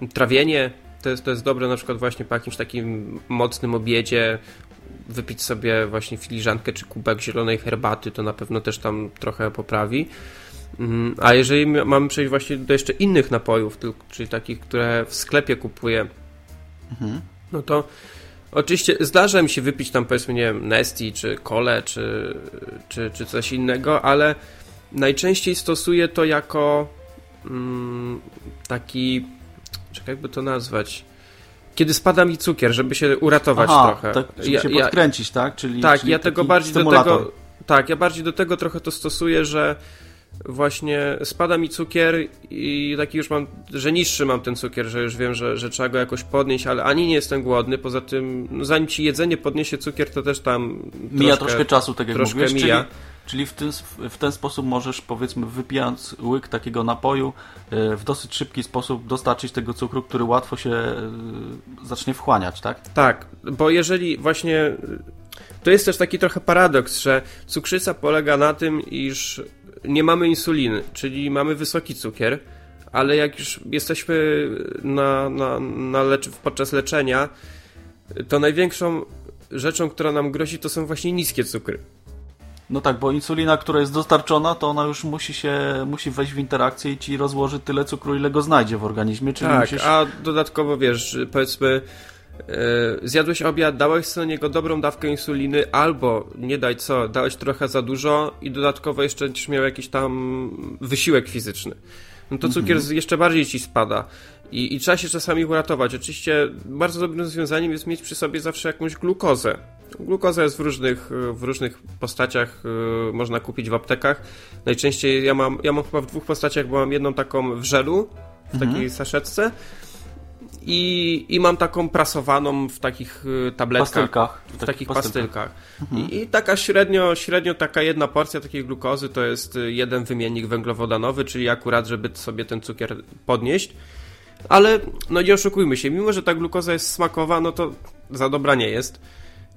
y, trawienie. To jest, to jest dobre na przykład właśnie po jakimś takim mocnym obiedzie wypić sobie właśnie filiżankę czy kubek zielonej herbaty, to na pewno też tam trochę poprawi. Mm, A jeżeli mamy przejść właśnie do jeszcze innych napojów, czyli takich, które w sklepie kupuję, no to oczywiście zdarza mi się wypić tam powiedzmy, nie wiem, Nesti, czy Kole, czy, czy, czy coś innego, ale najczęściej stosuję to jako mm, taki, czekaj jakby to nazwać, kiedy spada mi cukier, żeby się uratować Aha, trochę. tak, żeby Ja- się ja- podkręcić, tak? Czyli, tak, czyli ja tego bardziej do stymulator. tego. Tak, ja bardziej do tego trochę to stosuję, że właśnie spada mi cukier i taki już mam, że niższy mam ten cukier, że już wiem, że, że trzeba go jakoś podnieść, ale ani nie jestem głodny, poza tym no, zanim ci jedzenie podniesie cukier, to też tam Mija troszkę czasu, tak jak troszkę mówisz, mija. czyli, czyli w, ten, w ten sposób możesz, powiedzmy, wypijając łyk takiego napoju, e, w dosyć szybki sposób dostarczyć tego cukru, który łatwo się e, zacznie wchłaniać, tak? Tak, bo jeżeli właśnie. To jest też taki trochę paradoks, że cukrzyca polega na tym, iż nie mamy insuliny, czyli mamy wysoki cukier, ale jak już jesteśmy na, na, na lecz, podczas leczenia, to największą rzeczą, która nam grozi, to są właśnie niskie cukry. No tak, bo insulina, która jest dostarczona, to ona już musi się, musi wejść w interakcję i ci rozłoży tyle cukru, ile go znajdzie w organizmie, czyli Tak, musisz... a dodatkowo wiesz, powiedzmy, zjadłeś obiad, dałeś sobie niego dobrą dawkę insuliny, albo nie daj co, dałeś trochę za dużo i dodatkowo jeszcze będziesz miał jakiś tam wysiłek fizyczny. No to cukier z- jeszcze bardziej ci spada. I, I trzeba się czasami uratować. Oczywiście bardzo dobrym rozwiązaniem jest mieć przy sobie zawsze jakąś glukozę. Glukoza jest w różnych, e, w różnych postaciach, e, można kupić w aptekach. Najczęściej ja mam, ja mam chyba w dwóch postaciach, bo mam jedną taką w żelu, w takiej saszetce i, i mam taką prasowaną w takich y, tabletkach. Pastylkach. W takich pastylkach. I, I taka średnio, średnio taka jedna porcja takiej glukozy to jest y, jeden wymiennik węglowodanowy, czyli akurat, żeby sobie ten cukier podnieść. Ale no nie oszukujmy się, mimo że ta glukoza jest smakowa, no to za dobra nie jest.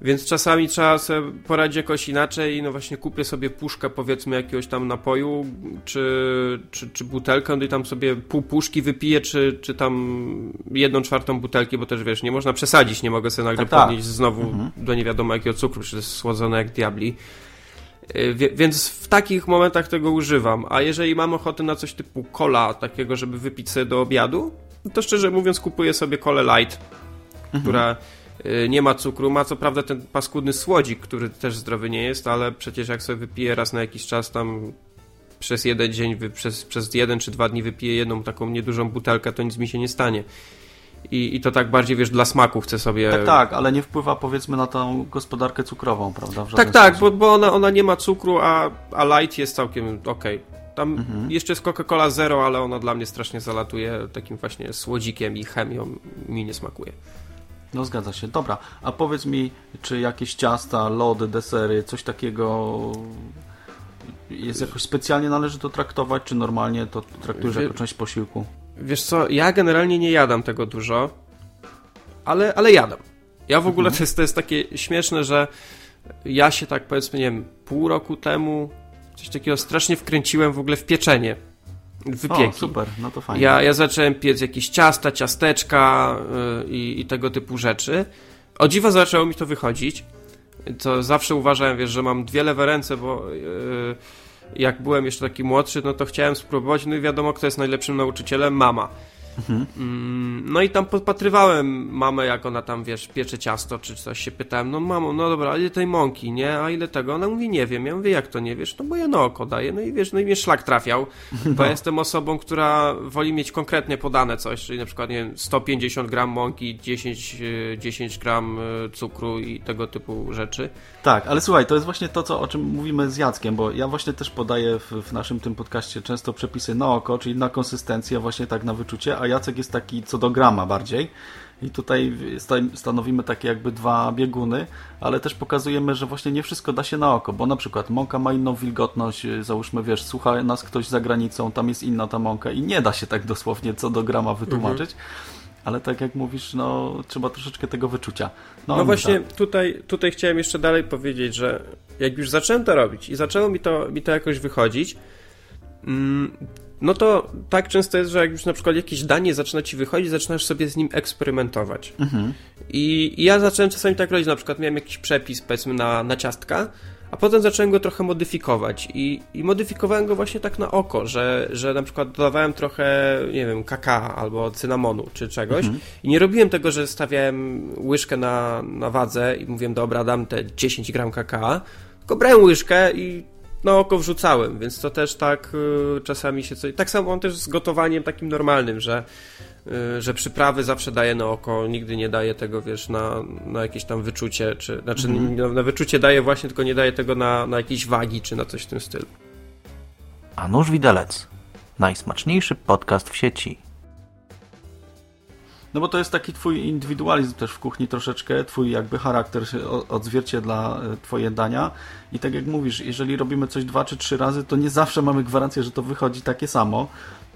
Więc czasami trzeba sobie poradzić jakoś inaczej. No właśnie kupię sobie puszkę powiedzmy jakiegoś tam napoju, czy, czy, czy butelkę, no i tam sobie pół puszki wypiję, czy, czy tam jedną czwartą butelki, bo też wiesz, nie można przesadzić, nie mogę sobie nagle Tak, tak. podnieść znowu do nie wiadomo jakiego cukru, czy to jest słodzone jak diabli. Y, wie- Więc w takich momentach tego używam. A jeżeli mam ochotę na coś typu cola, takiego, żeby wypić sobie do obiadu, no to szczerze mówiąc kupuję sobie kolę light, która y, nie ma cukru, ma co prawda ten paskudny słodzik, który też zdrowy nie jest, ale przecież jak sobie wypije raz na jakiś czas tam przez jeden dzień, przez, przez jeden czy dwa dni wypiję jedną taką niedużą butelkę, to nic mi się nie stanie. I, I to tak bardziej, wiesz, dla smaku chcę sobie... Tak, tak, ale nie wpływa powiedzmy na tą gospodarkę cukrową, prawda? tak, tak, bo, bo ona, ona nie ma cukru, a, a light jest całkiem okej. Okay. Tam mhm. jeszcze jest Coca-Cola Zero, ale ona dla mnie strasznie zalatuje takim właśnie słodzikiem i chemią. Mi nie smakuje. No zgadza się. Dobra, a powiedz mi, czy jakieś ciasta, lody, desery, coś takiego jest jakoś specjalnie należy to traktować, czy normalnie to traktujesz Wie, jako część posiłku? Wiesz co, ja generalnie nie jadam tego dużo, ale, ale jadam. Ja w ogóle mhm. to, jest, to jest takie śmieszne, że ja się tak powiedzmy, nie wiem, pół roku temu coś takiego strasznie wkręciłem w ogóle w pieczenie. Wypieki. O, super, no to fajnie. Ja, ja zacząłem piec jakieś ciasta, ciasteczka yy, i tego typu rzeczy. O dziwo zaczęło mi to wychodzić. To zawsze uważałem, wiesz, że mam dwie lewe ręce, bo yy, jak byłem jeszcze taki młodszy, no to chciałem spróbować, no i wiadomo, kto jest najlepszym nauczycielem? Mama. Mhm. No i tam podpatrywałem mamę, jak ona tam, wiesz, piecze ciasto czy coś, się pytałem, no mamo, no dobra, a ile tej mąki, nie? A ile tego? Ona mówi, nie wiem. Ja mówię, jak to nie wiesz? No bo ja na oko daję. No i wiesz, no i mnie szlak trafiał, no. bo ja jestem osobą, która woli mieć konkretnie podane coś, czyli na przykład, nie wiem, 150 gram mąki, 10, 10 e, gram e, cukru i tego typu rzeczy. Tak, ale słuchaj, to jest właśnie to, co, o czym mówimy z Jackiem, bo ja właśnie też podaję w, w naszym tym podcaście często przepisy na oko, czyli na konsystencję, właśnie tak na wyczucie, a Jacek jest taki co do grama bardziej. I tutaj stanowimy takie jakby dwa bieguny, ale też pokazujemy, że właśnie nie wszystko da się na oko, bo na przykład mąka ma inną wilgotność, załóżmy, wiesz, słucha nas ktoś za granicą, tam jest inna ta mąka i nie da się tak dosłownie co do grama wytłumaczyć. Mhm ale tak jak mówisz, no trzeba troszeczkę tego wyczucia. No, no właśnie tutaj, tutaj chciałem jeszcze dalej powiedzieć, że jak już zacząłem to robić i zaczęło mi to, mi to jakoś wychodzić, no to tak często jest, że jak już na przykład jakieś danie zaczyna ci wychodzić, zaczynasz sobie z nim eksperymentować. Mhm. I, I, ja zacząłem czasami tak robić, na przykład miałem jakiś przepis, powiedzmy, na, na ciastka, a potem zacząłem go trochę modyfikować i, i modyfikowałem go właśnie tak na oko, że, że na przykład dodawałem trochę, nie wiem, kakao albo cynamonu czy czegoś mhm. i nie robiłem tego, że stawiałem łyżkę na, na wadze i mówiłem, dobra, dam te 10 gram kakao, tylko brałem łyżkę i na oko wrzucałem, więc to też tak y, czasami się coś... Tak samo on też z gotowaniem takim normalnym, że Y, że przyprawy zawsze daje na oko, nigdy nie daje tego, wiesz, na, na jakieś tam wyczucie, czy, znaczy mm. na, na, wyczucie daje właśnie, tylko nie daje tego na, na jakieś wagi, czy na coś w tym stylu. A nóż widelec. Najsmaczniejszy podcast w sieci. No bo to jest taki twój indywidualizm też w kuchni troszeczkę, twój jakby charakter odzwierciedla e, twoje dania i tak jak mówisz, jeżeli robimy coś dwa czy trzy razy, to nie zawsze mamy gwarancję, że to wychodzi takie samo,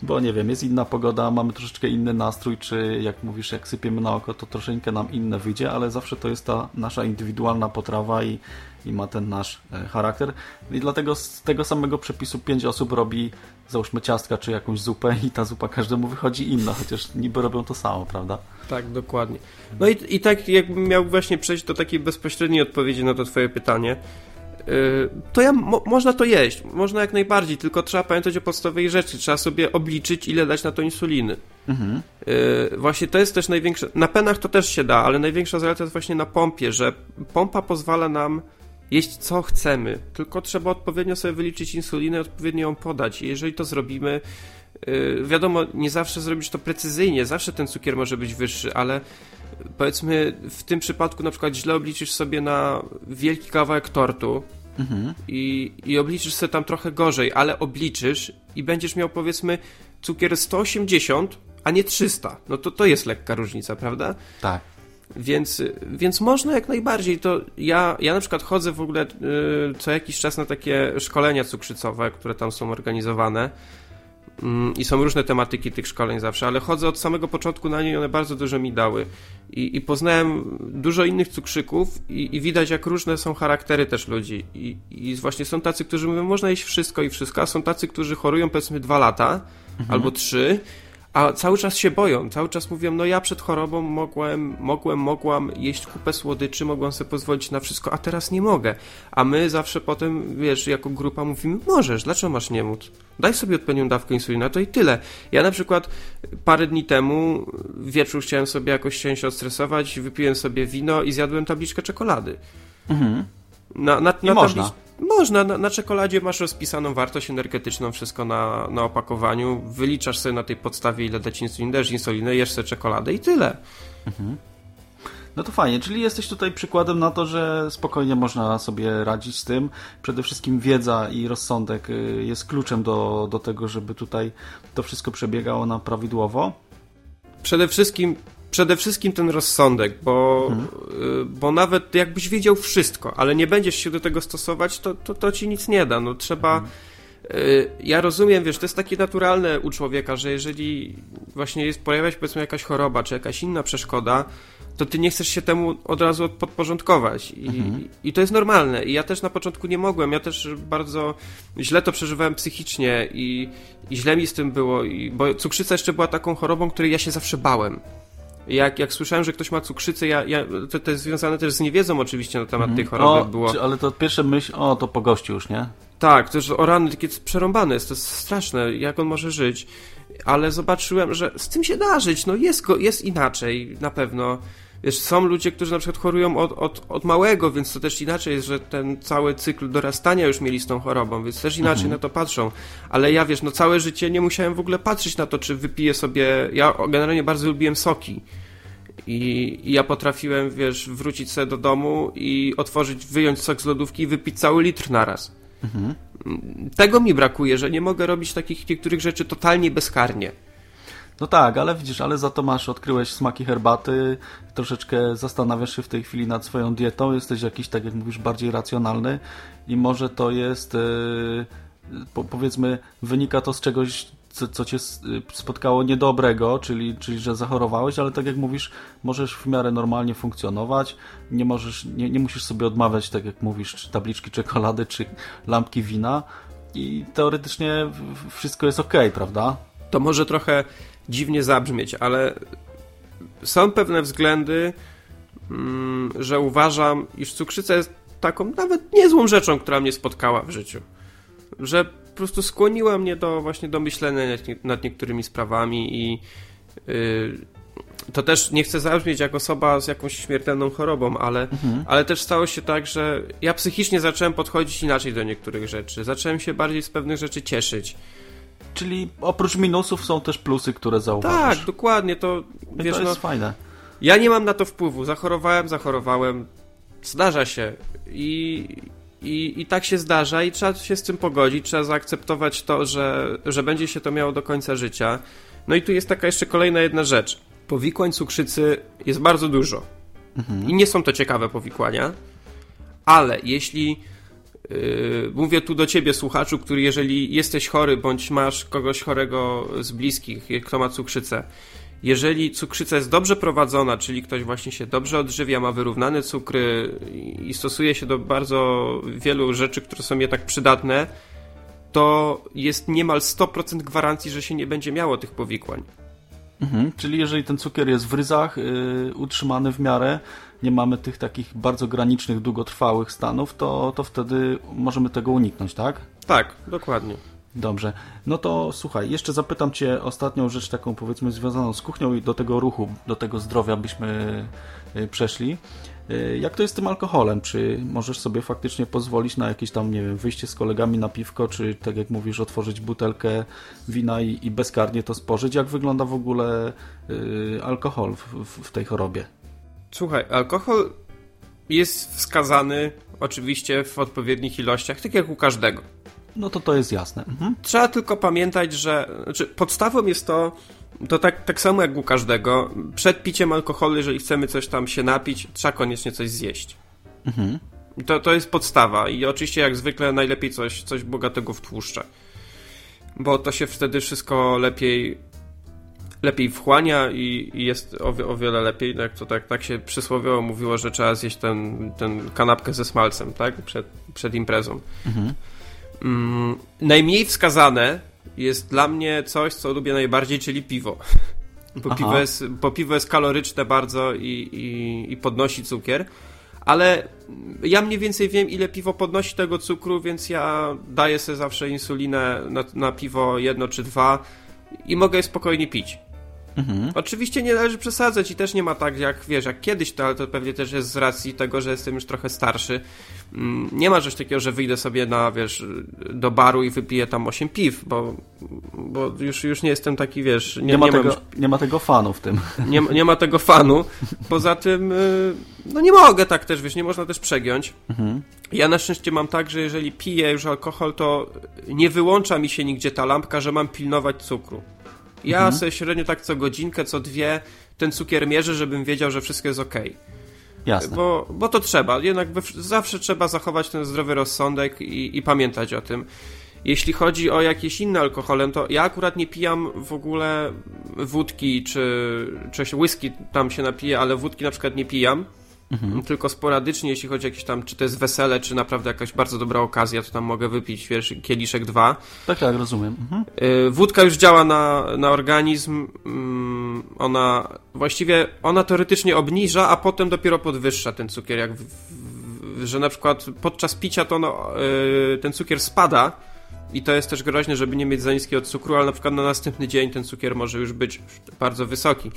bo nie wiem, jest inna pogoda, mamy troszeczkę inny nastrój, czy jak mówisz, jak sypiemy na oko, to troszeczkę nam inne wyjdzie, ale zawsze to jest ta nasza indywidualna potrawa i, i ma ten nasz e, charakter. I dlatego z tego samego przepisu pięć osób robi, załóżmy ciastka czy jakąś zupę i ta zupa każdemu wychodzi inna, chociaż niby robią to samo, prawda? Tak, dokładnie. No i, i tak jakbym miał właśnie przejść do takiej bezpośredniej odpowiedzi na to twoje pytanie, Y, to ja, mo, można to jeść, można jak najbardziej, tylko trzeba pamiętać o podstawowej rzeczy, trzeba sobie obliczyć, ile dać na to insuliny. Mhm. Y, właśnie to jest też największa, na penach to też się da, ale największa zaleta jest właśnie na pompie, że pompa pozwala nam jeść co chcemy, tylko trzeba odpowiednio sobie wyliczyć insulinę i odpowiednio ją podać. I jeżeli to zrobimy, y, wiadomo, nie zawsze zrobisz to precyzyjnie, zawsze ten cukier może być wyższy, ale powiedzmy w tym przypadku na przykład źle obliczysz sobie na wielki kawałek tortu mhm. i, i obliczysz sobie tam trochę gorzej, ale obliczysz i będziesz miał powiedzmy cukier 180, a nie 300. No to to jest lekka różnica, prawda? Tak. Więc, więc można jak najbardziej. To ja, ja na przykład chodzę w ogóle y, co jakiś czas na takie szkolenia cukrzycowe, które tam są organizowane. Mm, I są różne tematyki tych szkoleń zawsze, ale chodzę od samego początku na nie i one bardzo dużo mi dały. I, i poznałem dużo innych cukrzyków i, i, widać, jak różne są charaktery też ludzi. I, I, właśnie są tacy, którzy mówią, można jeść wszystko i wszystko, a są tacy, którzy chorują powiedzmy dwa lata mhm. albo trzy, a cały czas się boją, cały czas mówią, no ja przed chorobą mogłem, mogłem, mogłam jeść kupę słodyczy, mogłam sobie pozwolić na wszystko, a teraz nie mogę. A my zawsze potem, wiesz, jako grupa mówimy, możesz, dlaczego masz nie móc? Daj sobie odpowiednią dawkę insuliny, to i tyle. Ja na przykład parę dni temu, wieczór chciałem sobie jakoś chciałem się odstresować, wypiłem sobie wino i zjadłem tabliczkę czekolady. Mhm. Na, na, I na można. tablic- Można, na, na czekoladzie masz rozpisaną wartość energetyczną, wszystko na, na opakowaniu, wyliczasz sobie na tej podstawie ile dać insuliny, dajesz insulinę, jesz sobie czekoladę i tyle. No to fajnie, czyli jesteś tutaj przykładem na to, że spokojnie można sobie radzić z tym. Przede wszystkim wiedza i rozsądek y, jest kluczem do, do tego, żeby tutaj to wszystko przebiegało nam prawidłowo. Przede wszystkim, przede wszystkim ten rozsądek, bo, y, bo nawet jakbyś wiedział wszystko, ale nie będziesz się do tego stosować, to, to, to ci nic nie da. No trzeba. y, Ja rozumiem, wiesz, to jest takie naturalne u człowieka, że jeżeli właśnie jest pojawia się powiedzmy jakaś choroba czy jakaś inna przeszkoda, to ty nie chcesz się temu od razu podporządkować. I, I to jest normalne. I ja też na początku nie mogłem. Ja też bardzo źle to przeżywałem psychicznie i, i źle mi z tym było. I, bo cukrzyca jeszcze była taką chorobą, której ja się zawsze bałem. Jak, jak słyszałem, że ktoś ma cukrzycę, ja, ja, to, to jest związane też z niewiedzą oczywiście na temat tej choroby O, było. czy- ale to pierwsza myśl, o to po gościu już, nie? Tak, to jest o rany takie przerąbane jest, to jest straszne, jak on może żyć. Ale zobaczyłem, że z tym się da żyć, no jest, go, jest inaczej, na pewno. Wiesz, są ludzie, którzy na przykład chorują od, od, od małego, więc to też inaczej jest, że ten cały cykl dorastania już mieli z tą chorobą, więc też inaczej na to patrzą. Ale ja, wiesz, no całe życie nie musiałem w ogóle patrzeć na to, czy wypiję sobie... Ja generalnie bardzo lubiłem soki. I, I ja potrafiłem, wiesz, wrócić sobie do domu i otworzyć, wyjąć sok z lodówki i wypić cały litr naraz. Tego mi brakuje, że nie mogę robić takich niektórych rzeczy totalnie bezkarnie. No tak, ale widzisz, ale za to masz, odkryłeś smaki herbaty, troszeczkę zastanawiasz się w tej chwili nad swoją dietą, jesteś jakiś, tak jak mówisz, bardziej racjonalny i może to jest, yy, po, powiedzmy, wynika to z czegoś, co, co cię y, spotkało niedobrego, czyli, czyli że zachorowałeś, ale tak jak mówisz, możesz w miarę normalnie funkcjonować, nie możesz, nie, nie musisz sobie odmawiać, tak jak mówisz, czy tabliczki czekolady, czy lampki wina i teoretycznie wszystko jest ok, prawda? To może trochę dziwnie zabrzmieć, ale są pewne względy, mm, że uważam, iż cukrzyca jest taką nawet niezłą rzeczą, która mnie spotkała w życiu. Że po prostu skłoniła mnie do właśnie do myślenia nad, nie- nad niektórymi sprawami i yy, to też nie chcę zabrzmieć jak osoba z jakąś śmiertelną chorobą, ale, ale też stało się tak, że ja psychicznie zacząłem podchodzić inaczej do niektórych rzeczy. Zacząłem się bardziej z pewnych rzeczy cieszyć. Czyli oprócz minusów są też plusy, które Tak, zauważysz. dokładnie, to I wiesz, to no, jest fajne. ja nie mam na to wpływu. Zachorowałem, zachorowałem. Zdarza się. I, i, I tak się zdarza i trzeba się z tym pogodzić. Trzeba zaakceptować to, że, że będzie się to miało do końca życia. No i tu jest taka jeszcze kolejna jedna rzecz. Powikłań cukrzycy jest bardzo dużo. I nie są to ciekawe powikłania, ale jeśli mówię tu do ciebie, słuchaczu, który jeżeli jesteś chory, bądź masz kogoś chorego z bliskich, kto ma cukrzycę, jeżeli cukrzyca jest dobrze prowadzona, czyli ktoś właśnie się dobrze odżywia, ma wyrównane cukry i stosuje się do bardzo wielu rzeczy, które są jednak przydatne, to jest niemal 100% gwarancji, że się nie będzie miało tych powikłań. Mhm. Czyli jeżeli ten cukier jest w ryzach, yy, utrzymany w miarę, nie mamy tych takich bardzo granicznych, długotrwałych stanów, to, to wtedy możemy tego uniknąć, tak? Tak, dokładnie. Dobrze. No to słuchaj, jeszcze zapytam Cię ostatnią rzecz taką powiedzmy związaną z kuchnią i do tego ruchu, do tego zdrowia byśmy y, przeszli. Y, Jak to jest z tym alkoholem? Czy możesz sobie faktycznie pozwolić na jakieś tam, nie wiem, wyjście z kolegami na piwko, czy tak jak mówisz, otworzyć butelkę wina i, i bezkarnie to spożyć? Jak wygląda w ogóle y, alkohol w, w, w tej chorobie? Słuchaj, alkohol jest wskazany oczywiście w odpowiednich ilościach, tak jak u każdego. No to to jest jasne. Mhm. Trzeba tylko pamiętać, że znaczy podstawą jest to, to tak, tak samo jak u każdego, przed piciem alkoholu, jeżeli chcemy coś tam się napić, trzeba koniecznie coś zjeść. To, to jest podstawa i oczywiście jak zwykle najlepiej coś, coś bogatego w tłuszcze. Bo to się wtedy wszystko lepiej lepiej wchłania i, i jest o, o wiele lepiej. Jak to tak, tak się przysłowiowo mówiło, że trzeba zjeść ten, ten kanapkę ze smalcem, tak? Przed, przed imprezą. Mm, najmniej wskazane jest dla mnie coś, co lubię najbardziej, czyli piwo. Bo Aha. piwo, jest, bo piwo jest kaloryczne bardzo i, i, i podnosi cukier. Ale ja mniej więcej wiem, ile piwo podnosi tego cukru, więc ja daję sobie zawsze insulinę na, na piwo jedno czy dwa i mogę je spokojnie pić. Mhm. Oczywiście nie należy przesadzać i też nie ma tak jak, wiesz, jak kiedyś to, ale to pewnie też jest z racji tego, że jestem już trochę starszy. Mm, Nie ma czegoś takiego, że wyjdę sobie na, wiesz, do baru i wypiję tam 8 piw, bo, bo już, już nie jestem taki, wiesz, nie, Nie, ma nie mam tego, już nie ma tego fanu w tym. nie, nie ma tego fanu. Poza tym, y, no nie mogę tak też, wiesz, nie można też przegiąć. Ja na szczęście mam tak, że jeżeli piję już alkohol, to nie wyłącza mi się nigdzie ta lampka, że mam pilnować cukru. Ja sobie średnio tak co godzinkę, co dwie ten cukier mierzę, żebym wiedział, że wszystko jest ok. Jasne. Bo, bo to trzeba. Jednak we, zawsze trzeba zachować ten zdrowy rozsądek i, i pamiętać o tym. Jeśli chodzi o jakieś inne alkohole, to ja akurat nie pijam w ogóle wódki czy, czy whisky tam się napiję, ale wódki na przykład nie pijam. Tylko sporadycznie, jeśli chodzi o jakieś tam, czy to jest wesele, czy naprawdę jakaś bardzo dobra okazja, to tam mogę wypić, wiesz, kieliszek dwa. Tak, tak, rozumiem. Mhm. Y, Wódka już działa na, na organizm. mm, Ona właściwie ona teoretycznie obniża, a potem dopiero podwyższa ten cukier. Jak w, w, że na przykład podczas picia to ono, y, ten cukier spada. I to jest też groźne, żeby nie mieć za niskiego cukru, ale na przykład na następny dzień ten cukier może już być bardzo wysoki.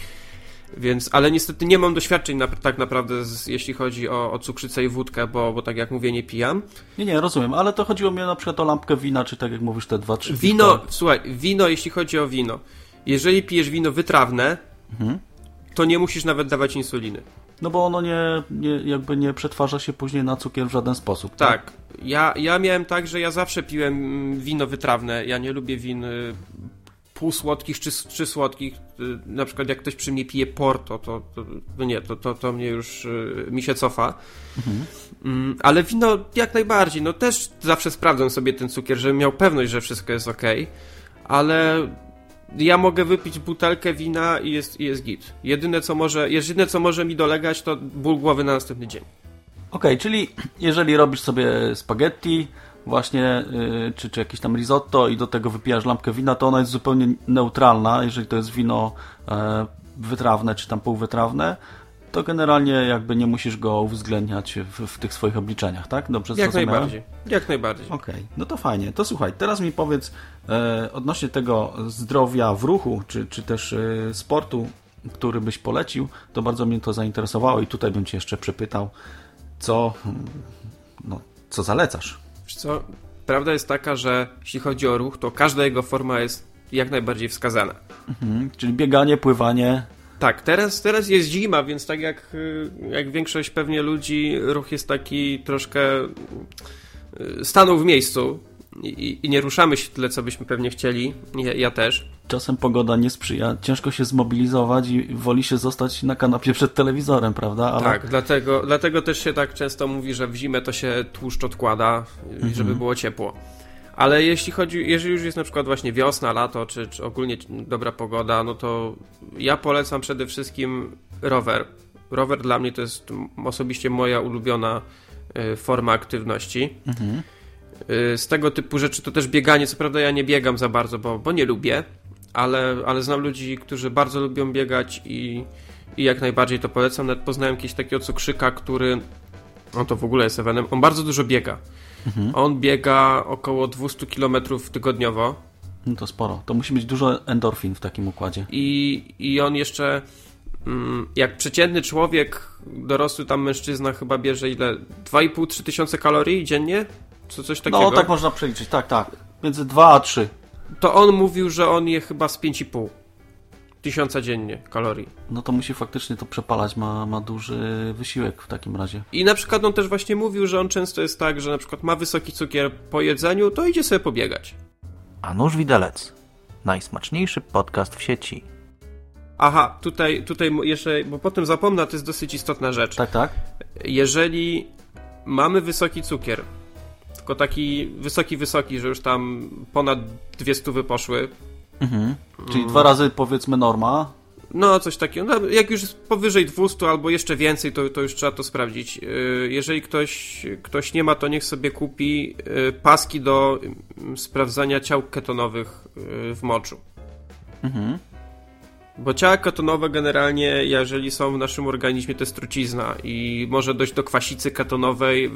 Więc, ale niestety nie mam doświadczeń na, tak naprawdę, z, jeśli chodzi o, o cukrzycę i wódkę, bo, bo tak jak mówię, nie pijam. Nie, nie, rozumiem, ale to chodziło mi na przykład o lampkę wina, czy tak jak mówisz, te dwa, trzy Wino, piwka. słuchaj, wino, jeśli chodzi o wino. Jeżeli pijesz wino wytrawne, to nie musisz nawet dawać insuliny. No bo ono nie, nie, jakby nie przetwarza się później na cukier w żaden sposób. Tak. Ja, ja miałem tak, że ja zawsze piłem wino wytrawne. Ja nie lubię win y, półsłodkich czy, czy słodkich. Y, Na przykład jak ktoś przy mnie pije porto, to, to, to nie, to, to, to mnie już y, mi się cofa. Mm, Ale wino jak najbardziej. No też zawsze sprawdzam sobie ten cukier, żebym miał pewność, że wszystko jest ok. Ale ja mogę wypić butelkę wina i jest, i jest git. Jedyne co, może, jedyne, co może mi dolegać, to ból głowy na następny dzień. Okej, czyli jeżeli robisz sobie spaghetti, właśnie, yy, czy, czy jakieś tam risotto i do tego wypijasz lampkę wina, to ona jest zupełnie neutralna, jeżeli to jest wino e, wytrawne, czy tam półwytrawne, to generalnie jakby nie musisz go uwzględniać w, w tych swoich obliczeniach, tak? Dobrze Jak zrozumiałem? najbardziej. Jak najbardziej. Okej, no to fajnie. To słuchaj, teraz mi powiedz e, odnośnie tego zdrowia w ruchu, czy, czy też e, sportu, który byś polecił, to bardzo mnie to zainteresowało i tutaj bym Cię jeszcze przepytał, co, no, co zalecasz? Wiesz co, prawda jest taka, że jeśli chodzi o ruch, to każda jego forma jest jak najbardziej wskazana. Mhm, czyli bieganie, pływanie, Tak, teraz, teraz jest zima, więc tak jak, y, jak większość pewnie ludzi, ruch jest taki troszkę y, stanął w miejscu i, i nie ruszamy się tyle, co byśmy pewnie chcieli. Ja, ja też. czasem pogoda nie sprzyja, ciężko się zmobilizować i woli się zostać na kanapie przed telewizorem, prawda? Ale Tak, dlatego, dlatego też się tak często mówi, że w zimę to się tłuszcz odkłada, y, żeby było ciepło. Ale jeśli chodzi, jeżeli już jest na przykład właśnie wiosna, lato, czy, czy ogólnie dobra pogoda, no to ja polecam przede wszystkim rower. Rower dla mnie to jest osobiście moja ulubiona y, forma aktywności. Y, Z tego typu rzeczy to też bieganie. Co prawda ja nie biegam za bardzo, bo, bo nie lubię, ale, ale znam ludzi, którzy bardzo lubią biegać i, i jak najbardziej to polecam. Nawet poznałem jakiegoś takiego cukrzyka, który, on to w ogóle jest ewenem, on bardzo dużo biega. On biega około 200 km tygodniowo no to sporo. To musi być dużo endorfin w takim układzie. i, i on jeszcze mm, jak przeciętny człowiek, dorosły tam mężczyzna chyba bierze ile? 2,5-3 tysiące kalorii dziennie? Co, coś takiego? No, tak można przeliczyć, tak, tak. Między 2 a 3. To on mówił, że on je chyba z 5,5 tysiąca dziennie kalorii. No to musi faktycznie to przepalać, ma, ma duży wysiłek w takim razie. I na przykład on też właśnie mówił, że on często jest tak, że na przykład ma wysoki cukier po jedzeniu, to idzie sobie pobiegać. A nóż widelec. Najsmaczniejszy podcast w sieci. Aha, tutaj, tutaj jeszcze, bo potem zapomnę, to jest dosyć istotna rzecz. Tak, tak? Jeżeli mamy wysoki cukier, tylko taki wysoki, wysoki, że już tam ponad dwie stówy poszły, Mhm. Czyli dwa razy powiedzmy norma. No, coś takiego. No, jak już jest powyżej 200 albo jeszcze więcej, to, to już trzeba to sprawdzić. Yy, Jeżeli ktoś, ktoś nie ma, to niech sobie kupi yy, paski do yy, sprawdzania ciał ketonowych yy, w moczu. Mhm. Bo ciała ketonowe generalnie, jeżeli są w naszym organizmie, to jest trucizna i może dojść do kwasicy ketonowej,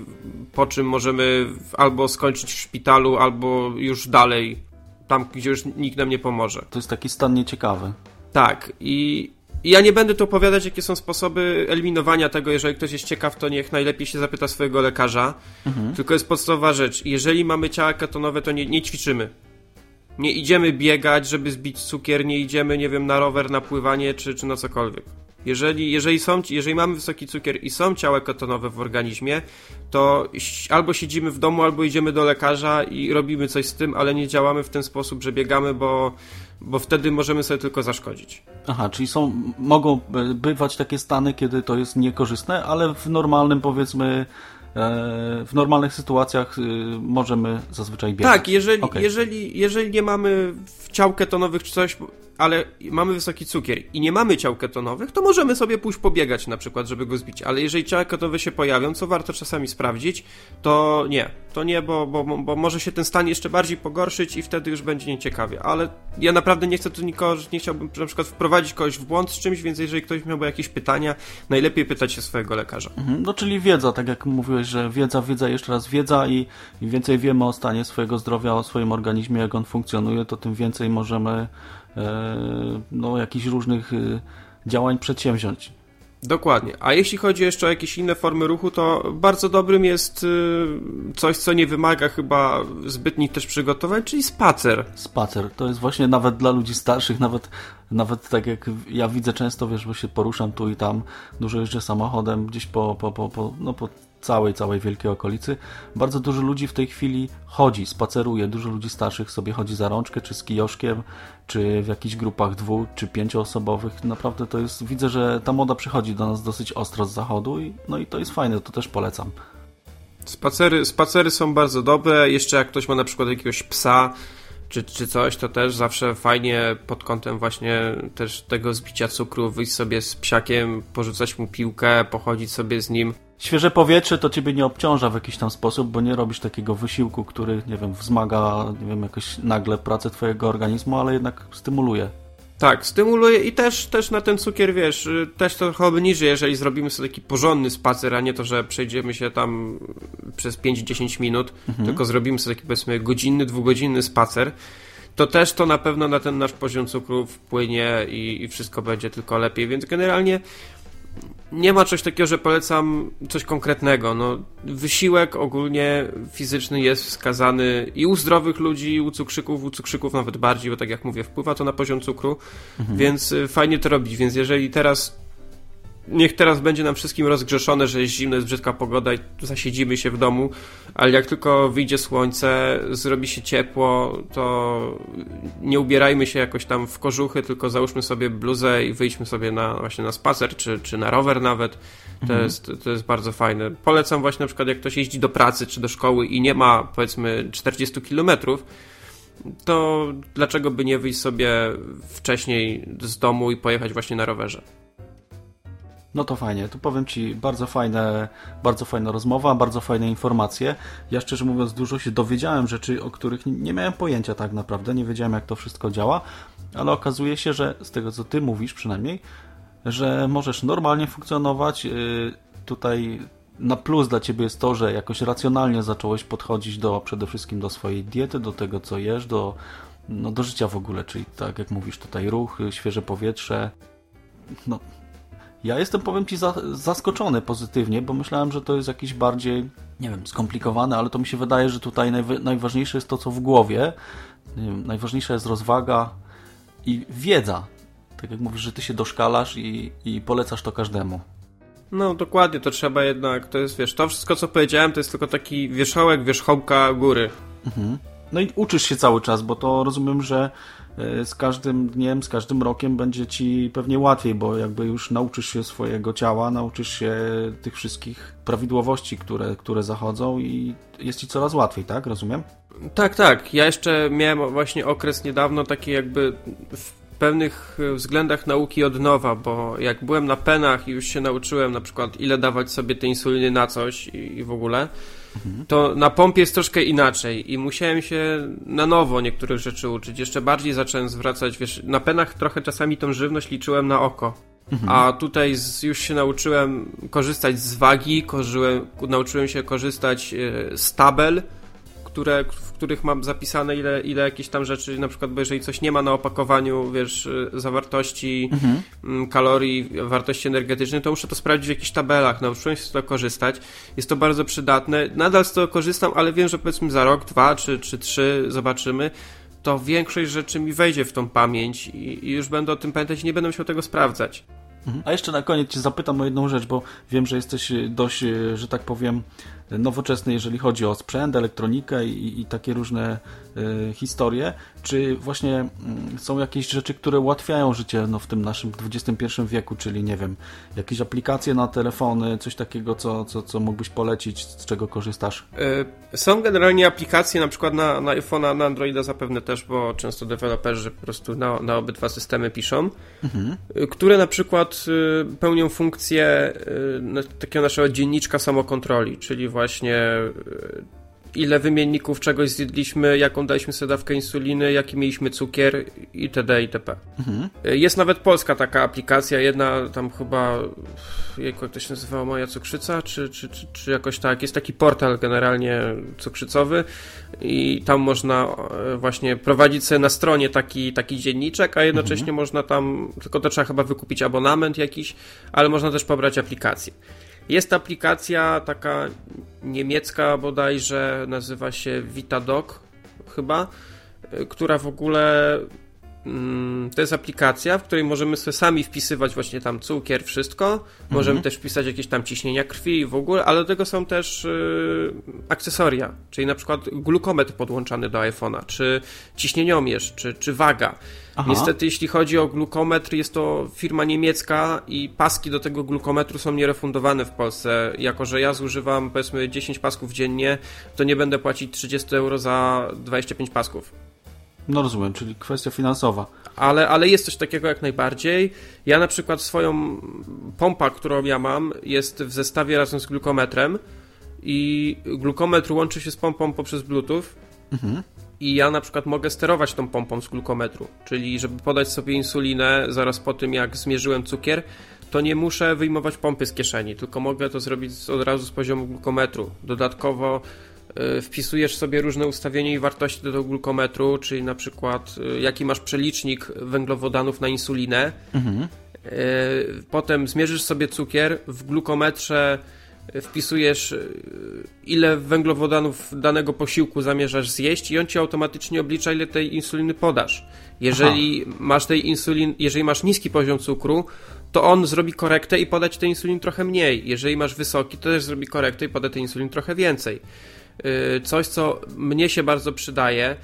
po czym możemy albo skończyć w szpitalu, albo już dalej, tam gdzie już nikt nam nie pomoże. To jest taki stan nieciekawy. Tak, i i ja nie będę tu opowiadać, jakie są sposoby eliminowania tego. Jeżeli ktoś jest ciekaw, to niech najlepiej się zapyta swojego lekarza. Tylko jest podstawowa rzecz. Jeżeli mamy ciała ketonowe, to nie, nie ćwiczymy. Nie idziemy biegać, żeby zbić cukier, nie idziemy, nie wiem, na rower, na pływanie czy, czy na cokolwiek. Jeżeli, jeżeli, są, jeżeli mamy wysoki cukier i są ciała ketonowe w organizmie, to albo siedzimy w domu, albo idziemy do lekarza i robimy coś z tym, ale nie działamy w ten sposób, że biegamy, bo, bo wtedy możemy sobie tylko zaszkodzić. Aha, czyli są, mogą e, bywać takie stany, kiedy to jest niekorzystne, ale w normalnym powiedzmy, w normalnych sytuacjach e, możemy zazwyczaj biegać. Tak, jeżeli, Okej. jeżeli, jeżeli nie mamy w ciał ketonowych czy coś, ale mamy wysoki cukier i nie mamy ciał ketonowych, to możemy sobie pójść pobiegać na przykład, żeby go zbić. Ale jeżeli ciała ketonowe się pojawią, co warto czasami sprawdzić, to nie. To nie, bo, bo, bo może się ten stan jeszcze bardziej pogorszyć i wtedy już będzie nieciekawie. Ale ja naprawdę nie chcę tu nikogo, nie chciałbym na przykład wprowadzić kogoś w błąd z czymś, więc jeżeli ktoś miałby jakieś pytania, najlepiej pytać się swojego lekarza. Mhm, No czyli wiedza, tak jak mówiłeś, że wiedza, wiedza, jeszcze raz wiedza i im więcej wiemy o stanie swojego zdrowia, o swoim organizmie, jak on funkcjonuje, to tym więcej możemy no, jakichś różnych e, działań przedsięwziąć. Dokładnie. A jeśli chodzi jeszcze o jakieś inne formy ruchu, to bardzo dobrym jest y, coś, co nie wymaga chyba zbytnich też przygotowań, czyli spacer. Spacer, to jest właśnie nawet dla ludzi starszych, nawet, nawet tak jak ja widzę często, wiesz, bo się poruszam tu i tam, dużo jeżdżę samochodem gdzieś po, po, po, po, no, po całej, całej wielkiej okolicy. Bardzo dużo ludzi w tej chwili chodzi, spaceruje, dużo ludzi starszych sobie chodzi za rączkę, czy z kijoszkiem, czy w jakichś grupach dwu, czy pięcioosobowych. Naprawdę to jest, widzę, że ta moda przychodzi do nas dosyć ostro z zachodu i no i to jest fajne, to też polecam. Spacery, spacery są bardzo dobre. Jeszcze jak ktoś ma na przykład jakiegoś psa, czy, czy coś, to też zawsze fajnie pod kątem właśnie też tego zbicia cukru, wyjść sobie z psiakiem, porzucać mu piłkę, pochodzić sobie z nim. Świeże powietrze to ciebie nie obciąża w jakiś tam sposób, bo nie robisz takiego wysiłku, który, nie wiem, wzmaga, nie wiem, jakoś nagle pracę twojego organizmu, ale jednak stymuluje. Tak, stymuluje i też, też na ten cukier, wiesz, y, też trochę obniży, jeżeli zrobimy sobie taki porządny spacer, a nie to, że przejdziemy się tam przez 5-10 minut, tylko zrobimy sobie taki, powiedzmy, godzinny, dwugodzinny spacer, to też to na pewno na ten nasz poziom cukru wpłynie i, i wszystko będzie tylko lepiej, więc generalnie nie ma czegoś takiego, że polecam coś konkretnego. No, wysiłek ogólnie fizyczny jest wskazany i u zdrowych ludzi, i u cukrzyków, u cukrzyków nawet bardziej, bo tak jak mówię, wpływa to na poziom cukru, więc y, fajnie to robić. Więc jeżeli teraz niech teraz będzie nam wszystkim rozgrzeszone, że jest zimno, jest brzydka pogoda i zasiedzimy się w domu, ale jak tylko wyjdzie słońce, zrobi się ciepło, to nie ubierajmy się jakoś tam w kożuchy, tylko załóżmy sobie bluzę i wyjdźmy sobie na, właśnie na spacer, czy, czy na rower nawet. To, jest, to jest bardzo fajne. Polecam właśnie na przykład jak ktoś jeździ do pracy czy do szkoły i nie ma powiedzmy 40 kilometrów, to dlaczego by nie wyjść sobie wcześniej z domu i pojechać właśnie na rowerze? No to fajnie, tu powiem Ci, bardzo fajne, bardzo fajna rozmowa, bardzo fajne informacje. Ja szczerze mówiąc dużo się dowiedziałem rzeczy, o których nie miałem pojęcia tak naprawdę, nie wiedziałem jak to wszystko działa, ale okazuje się, że z tego co Ty mówisz przynajmniej, że możesz normalnie funkcjonować. Yy, Tutaj na plus dla Ciebie jest to, że jakoś racjonalnie zacząłeś podchodzić do przede wszystkim do swojej diety, do tego co jesz, do, no, do życia w ogóle, czyli tak jak mówisz tutaj ruch, świeże powietrze. No, ja jestem, powiem Ci, za, zaskoczony pozytywnie, bo myślałem, że to jest jakiś bardziej, nie wiem, skomplikowane, ale to mi się wydaje, że tutaj najwy, najważniejsze jest to, co w głowie. Wiem, najważniejsza jest rozwaga i wiedza. Tak jak mówisz, że Ty się doszkalasz i, i polecasz to każdemu. No dokładnie, to trzeba jednak, to jest, wiesz, to wszystko co powiedziałem, to jest tylko taki wierzchołek, wierzchołka góry. No i uczysz się cały czas, bo to rozumiem, że z każdym dniem, z każdym rokiem będzie ci pewnie łatwiej, bo jakby już nauczysz się swojego ciała, nauczysz się tych wszystkich prawidłowości, które, które zachodzą i jest ci coraz łatwiej, tak? Rozumiem? Tak, tak, ja jeszcze miałem właśnie okres niedawno taki jakby w pewnych e, względach nauki od nowa, bo jak byłem na penach i już się nauczyłem na przykład ile dawać sobie tej insuliny na coś i, i w ogóle, to na pompie jest troszkę inaczej i musiałem się na nowo niektórych rzeczy uczyć. Jeszcze bardziej zacząłem zwracać, wiesz, na penach trochę czasami tą żywność liczyłem na oko. A tutaj z, już się nauczyłem korzystać z wagi, korzyłem, nauczyłem się korzystać e, z tabel, które, których mam zapisane ile, ile jakieś tam rzeczy, na przykład, bo jeżeli coś nie ma na opakowaniu, wiesz, y, zawartości mm, kalorii, wartości energetycznej, to muszę to sprawdzić w jakichś tabelach. Nauczyłem się z tego korzystać. Jest to bardzo przydatne. Nadal z tego korzystam, ale wiem, że powiedzmy za rok, dwa czy, czy trzy zobaczymy, to większość rzeczy mi wejdzie w tą pamięć i, i już będę o tym pamiętać i nie będę musiał tego sprawdzać. A jeszcze na koniec Cię zapytam o jedną rzecz, bo wiem, że jesteś y, dość, y, że tak powiem, nowoczesny, jeżeli chodzi o sprzęt, elektronikę i, i takie różne y, historie. Czy właśnie mm, są jakieś rzeczy, które ułatwiają życie no, w tym naszym XXI wieku, czyli nie wiem, jakieś aplikacje na telefony, coś takiego, co, co, co mógłbyś polecić, z czego korzystasz? Y, są generalnie aplikacje, na przykład na, na iPhone'a, na Androida zapewne też, bo często deweloperzy po prostu na, na obydwa systemy piszą, mhm. które na przykład y, pełnią funkcję takiego naszego dzienniczka samokontroli, czyli właśnie e, ile wymienników czegoś zjedliśmy, jaką daliśmy sobie dawkę insuliny, jaki mieliśmy cukier itd. itp. Mhm. E, jest nawet polska taka aplikacja, jedna tam chyba, jak to się nazywała, Moja Cukrzyca, czy, czy, czy, czy jakoś tak. Jest taki portal generalnie cukrzycowy i tam można e, właśnie prowadzić sobie na stronie taki, taki dzienniczek, a jednocześnie mhm. można tam, tylko to trzeba chyba wykupić abonament jakiś, ale można też pobrać aplikację. Jest aplikacja taka niemiecka bodajże, nazywa się Vitadoc chyba, y, która w ogóle to jest aplikacja, w której możemy sobie sami wpisywać właśnie tam cukier, wszystko. Możemy mhm. też wpisać jakieś tam ciśnienia krwi i w ogóle, ale do tego są też y, akcesoria, czyli na przykład glukometr podłączany do iPhone'a, czy ciśnieniomierz, czy, czy waga. Aha. Niestety, jeśli chodzi o glukometr, jest to firma niemiecka i paski do tego glukometru są nierefundowane w Polsce. Jako, że ja zużywam powiedzmy 10 pasków dziennie, to nie będę płacić 30 euro za 25 pasków. No rozumiem, czyli kwestia finansowa. Ale, ale jest coś takiego jak najbardziej. Ja na przykład swoją pompa, którą ja mam, jest w zestawie razem z glukometrem i glukometr łączy się z pompą poprzez Bluetooth. Mhm i ja na przykład mogę sterować tą pompą z glukometru, czyli żeby podać sobie insulinę zaraz po tym jak zmierzyłem cukier, to nie muszę wyjmować pompy z kieszeni, tylko mogę to zrobić od razu z poziomu glukometru. Dodatkowo wpisujesz sobie różne ustawienia i wartości do tego glukometru, czyli na przykład y, jaki masz przelicznik węglowodanów na insulinę. Mhm. Y, potem zmierzysz sobie cukier w glukometrze wpisujesz y, ile węglowodanów danego posiłku zamierzasz zjeść i on ci automatycznie oblicza ile tej insuliny podasz. Jeżeli Aha. masz tej insulin, jeżeli masz niski poziom cukru, to on zrobi korektę i poda ci tej insulin trochę mniej. Jeżeli masz wysoki, to też zrobi korektę i poda tej insulin trochę więcej. Y, coś, co mnie się bardzo przydaje,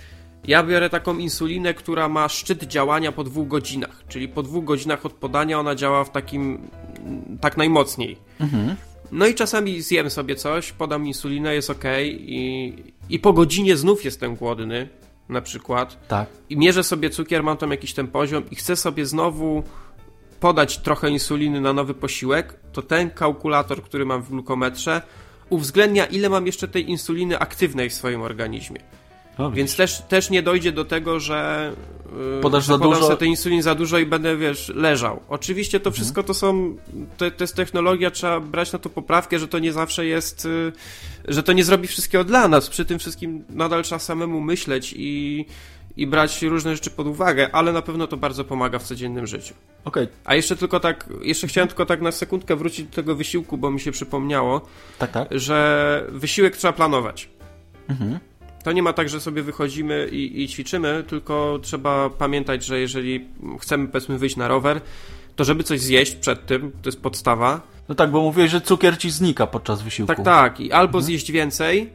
ja biorę taką insulinę, która ma szczyt działania po dwóch godzinach, czyli po dwóch godzinach od podania ona działa w takim tak najmocniej. Mhm. No i czasami zjem sobie coś, podam insulinę, jest ok i, i po godzinie znów jestem głodny, na przykład. Tak. I mierzę sobie cukier, mam tam jakiś ten poziom i chcę sobie znowu podać trochę insuliny na nowy posiłek, to ten kalkulator, który mam w glukometrze, uwzględnia ile mam jeszcze tej insuliny aktywnej w swoim organizmie. No, Więc też, też nie dojdzie do tego, że yy, podasz za dużo sobie tej insulin za dużo i będę, wiesz, leżał. Oczywiście to mhm. wszystko to są, to, to jest technologia, trzeba brać na to poprawkę, że to nie zawsze jest, yy, że to nie zrobi wszystkiego dla nas. Przy tym wszystkim nadal trzeba samemu myśleć i, i brać różne rzeczy pod uwagę, ale na pewno to bardzo pomaga w codziennym życiu. Okej. Okay. A jeszcze tylko tak, jeszcze chciałem tylko tak na sekundkę wrócić do tego wysiłku, bo mi się przypomniało, tak, tak. że wysiłek trzeba planować. Mhm. To nie ma tak, że sobie wychodzimy i, i, ćwiczymy, tylko trzeba pamiętać, że jeżeli chcemy powiedzmy wyjść na rower, to żeby coś zjeść przed tym, to jest podstawa. No tak, bo mówię, że cukier ci znika podczas wysiłku. Tak, tak. I albo mhm. zjeść więcej,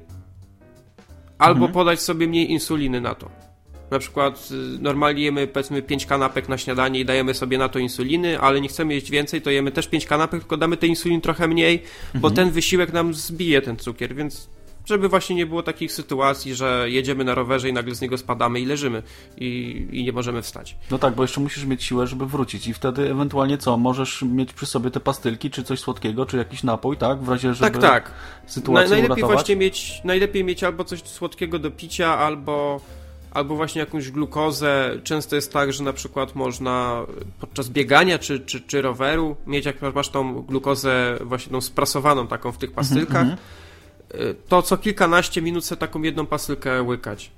albo mhm. podać sobie mniej insuliny na to. Na przykład y, normalnie jemy powiedzmy 5 kanapek na śniadanie i dajemy sobie na to insuliny, ale nie chcemy jeść więcej, to jemy też 5 kanapek, tylko damy tej insulin trochę mniej, bo mhm. ten wysiłek nam zbije ten cukier, więc Żeby właśnie nie było takich sytuacji, że jedziemy na rowerze i nagle z niego spadamy i leżymy i, i nie możemy wstać. No tak, bo jeszcze musisz mieć siłę, żeby wrócić i wtedy ewentualnie co? Możesz mieć przy sobie te pastylki, czy coś słodkiego, czy jakiś napój, tak? W razie, żeby Tak, tak. sytuację Na, najlepiej uratować. właśnie mieć, najlepiej mieć albo coś słodkiego do picia, albo, albo właśnie jakąś glukozę. Często jest tak, że na przykład można podczas biegania czy, czy, czy roweru mieć, jak masz tą glukozę właśnie tą sprasowaną taką w tych Mhm, pastylkach, y, to co kilkanaście minut sobie taką jedną pastylkę łykać.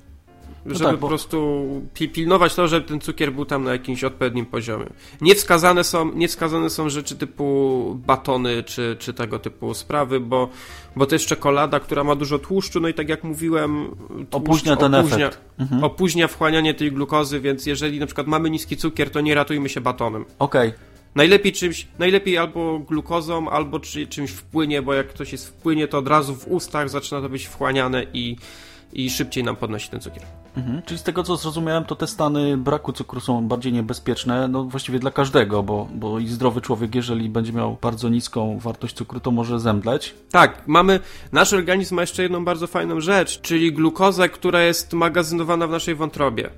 Żeby tak, po bo- prostu pi- pilnować to, żeby ten cukier był tam na jakimś odpowiednim poziomie. Niewskazane są, niewskazane są rzeczy typu batony czy, czy tego typu sprawy, bo, bo to jest czekolada, która ma dużo tłuszczu, no i tak jak mówiłem, tłuszcz Opóźnia ten opóźnia, efekt. Mhm. opóźnia wchłanianie tej glukozy, więc jeżeli na przykład mamy niski cukier, to nie ratujmy się batonem. Okej, Najlepiej czymś, najlepiej albo glukozą, albo czy, czymś w płynie, bo jak ktoś jest w płynie, to od razu w ustach zaczyna to być wchłaniane i, i szybciej nam podnosi ten cukier. Mhm. Czyli z tego co zrozumiałem, to te stany braku cukru są bardziej niebezpieczne, no właściwie dla każdego, bo, bo i zdrowy człowiek, jeżeli będzie miał bardzo niską wartość cukru, to może zemdleć. Tak, mamy, nasz organizm ma jeszcze jedną bardzo fajną rzecz, czyli glukozę, która jest magazynowana w naszej wątrobie.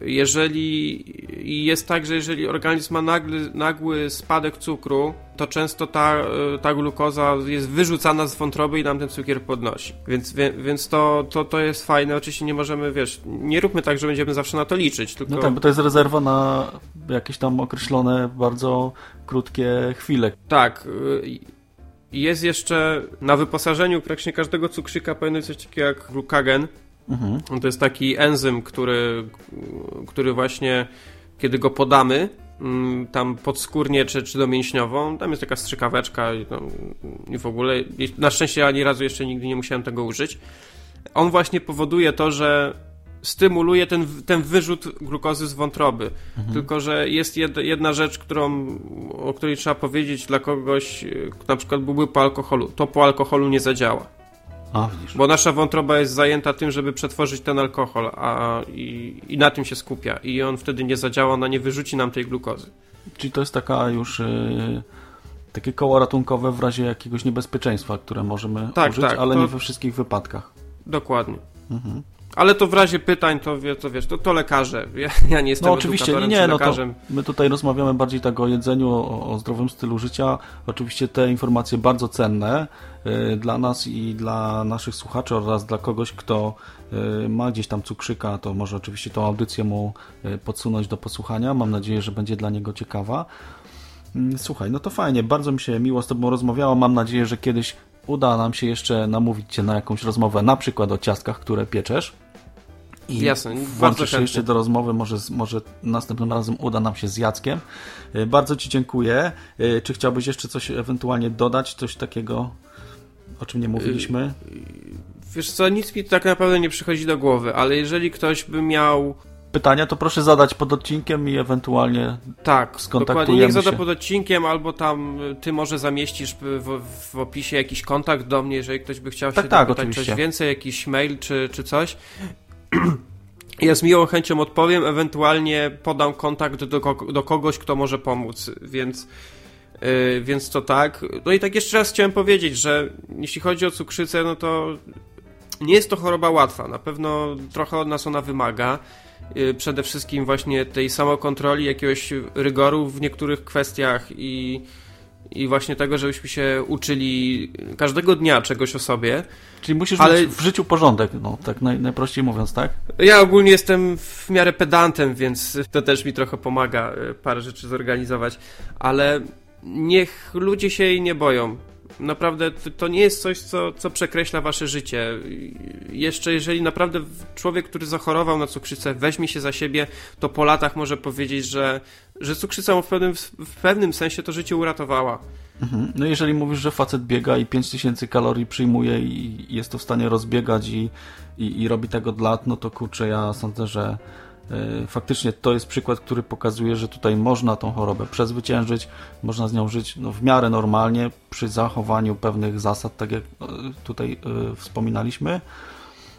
Jeżeli i jest tak, że jeżeli organizm ma nagły, nagły spadek cukru, to często ta, y, ta glukoza jest wyrzucana z wątroby i nam ten cukier podnosi. Więc, wie, więc to, to, to jest fajne. Oczywiście nie możemy, wiesz, nie róbmy tak, że będziemy zawsze na to liczyć, tylko... No tak, bo to jest rezerwa na jakieś tam określone, bardzo krótkie chwile. Tak. y, Jest jeszcze na wyposażeniu praktycznie każdego cukrzyka powinno coś takiego jak glukagen. Mhm. To jest taki enzym, który, który właśnie, kiedy go podamy, tam podskórnie czy, czy domięśniową, tam jest taka strzykaweczka i, tam, i w ogóle, na szczęście ani razu jeszcze nigdy nie musiałem tego użyć. On właśnie powoduje to, że stymuluje ten, ten wyrzut glukozy z wątroby. Tylko, że jest jed, jedna rzecz, którą, o której trzeba powiedzieć dla kogoś, y, na przykład byłby po alkoholu. To po alkoholu nie zadziała. A, widzisz. Bo nasza wątroba jest zajęta tym, żeby przetworzyć ten alkohol, a i, i na tym się skupia. I on wtedy nie zadziała, ona nie wyrzuci nam tej glukozy. Czyli to jest taka już yy, takie koło ratunkowe w razie jakiegoś niebezpieczeństwa, które możemy Tak, użyć, tak, ale to- nie we wszystkich wypadkach. Dokładnie. Ale to w razie pytań, to, to wiesz, to, to lekarze. Ja, ja nie jestem No oczywiście, nie, nie, no to lekarzem. my tutaj rozmawiamy bardziej tak o jedzeniu, o, o zdrowym stylu życia. Oczywiście te informacje bardzo cenne y, dla nas i dla naszych słuchaczy oraz dla kogoś, kto y, ma gdzieś tam cukrzyka, to może oczywiście tą audycję mu y, podsunąć do posłuchania. Mam nadzieję, że będzie dla niego ciekawa. Mm, Słuchaj, no to fajnie, bardzo mi się miło z Tobą rozmawiało. Mam nadzieję, że kiedyś uda nam się jeszcze namówić Cię na jakąś rozmowę, na przykład o ciastkach, które pieczesz. I Jasne, bardzo się jeszcze do rozmowy, może, może następnym razem uda nam się z Jackiem. Y, Bardzo Ci dziękuję. Y, Czy chciałbyś jeszcze coś ewentualnie dodać, coś takiego, o czym nie mówiliśmy? Wiesz co, nic mi tak naprawdę nie przychodzi do głowy, ale jeżeli ktoś by miał Pytania to proszę zadać pod odcinkiem i ewentualnie Tak, Skontaktujemy dokładnie. Niech zada się. pod odcinkiem, albo tam ty może zamieścisz w, w opisie jakiś kontakt do mnie, jeżeli ktoś by chciał Tak, się tak, dopytać oczywiście. coś więcej, jakiś mail czy, czy coś. Ja z miłą chęcią odpowiem, ewentualnie podam kontakt do, do kogoś, kto może pomóc, więc, yy, więc to tak. No i tak jeszcze raz chciałem powiedzieć, że jeśli chodzi o cukrzycę, no to nie jest to choroba łatwa. Na pewno trochę od nas ona wymaga. Yy, Przede wszystkim właśnie tej samokontroli, jakiegoś rygoru w niektórych kwestiach i, i właśnie tego, żebyśmy się uczyli każdego dnia czegoś o sobie. Czyli musisz Ale- mieć w życiu porządek, no tak naj, najprościej mówiąc, tak? Ja ogólnie jestem w miarę pedantem, więc to też mi trochę pomaga e, parę rzeczy zorganizować, ale niech ludzie się jej nie boją. Naprawdę to- nie jest coś, co, co przekreśla wasze życie. Jeszcze jeżeli naprawdę człowiek, który zachorował na cukrzycę, weźmie się za siebie, to po latach może powiedzieć, że, że cukrzyca mu w pewnym, w pewnym sensie to życie uratowała. Mhm. No jeżeli mówisz, że facet biega i 5000 kalorii przyjmuje i jest to w stanie rozbiegać i, i, i robi tego od lat, no to kurczę, ja sądzę, że faktycznie to jest przykład, który pokazuje, że tutaj można tą chorobę przezwyciężyć, można z nią żyć no, w miarę normalnie, przy zachowaniu pewnych zasad, tak jak y, tutaj y, wspominaliśmy.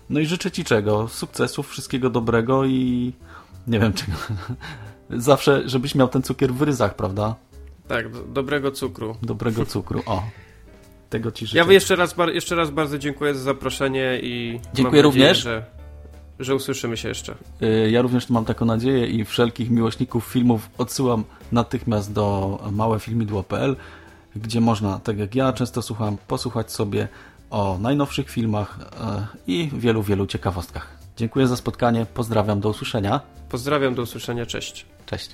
No i życzę Ci czego? Sukcesów, wszystkiego dobrego i nie wiem czego. Zawsze, żebyś miał ten cukier w ryzach, prawda? Tak, do, dobrego cukru. Dobrego cukru. O. Tego Ci życzę. Ja jeszcze raz, jeszcze raz bardzo dziękuję za zaproszenie i Dziękuję nadzieję, również. Że, że usłyszymy się jeszcze. Y, Ja również mam taką nadzieję i wszelkich miłośników filmów odsyłam natychmiast do małefilmidło.pl, gdzie można, tak jak ja często słucham, posłuchać sobie o najnowszych filmach e, i wielu, wielu ciekawostkach. Dziękuję za spotkanie, pozdrawiam, do usłyszenia. Pozdrawiam, do usłyszenia, cześć. Cześć.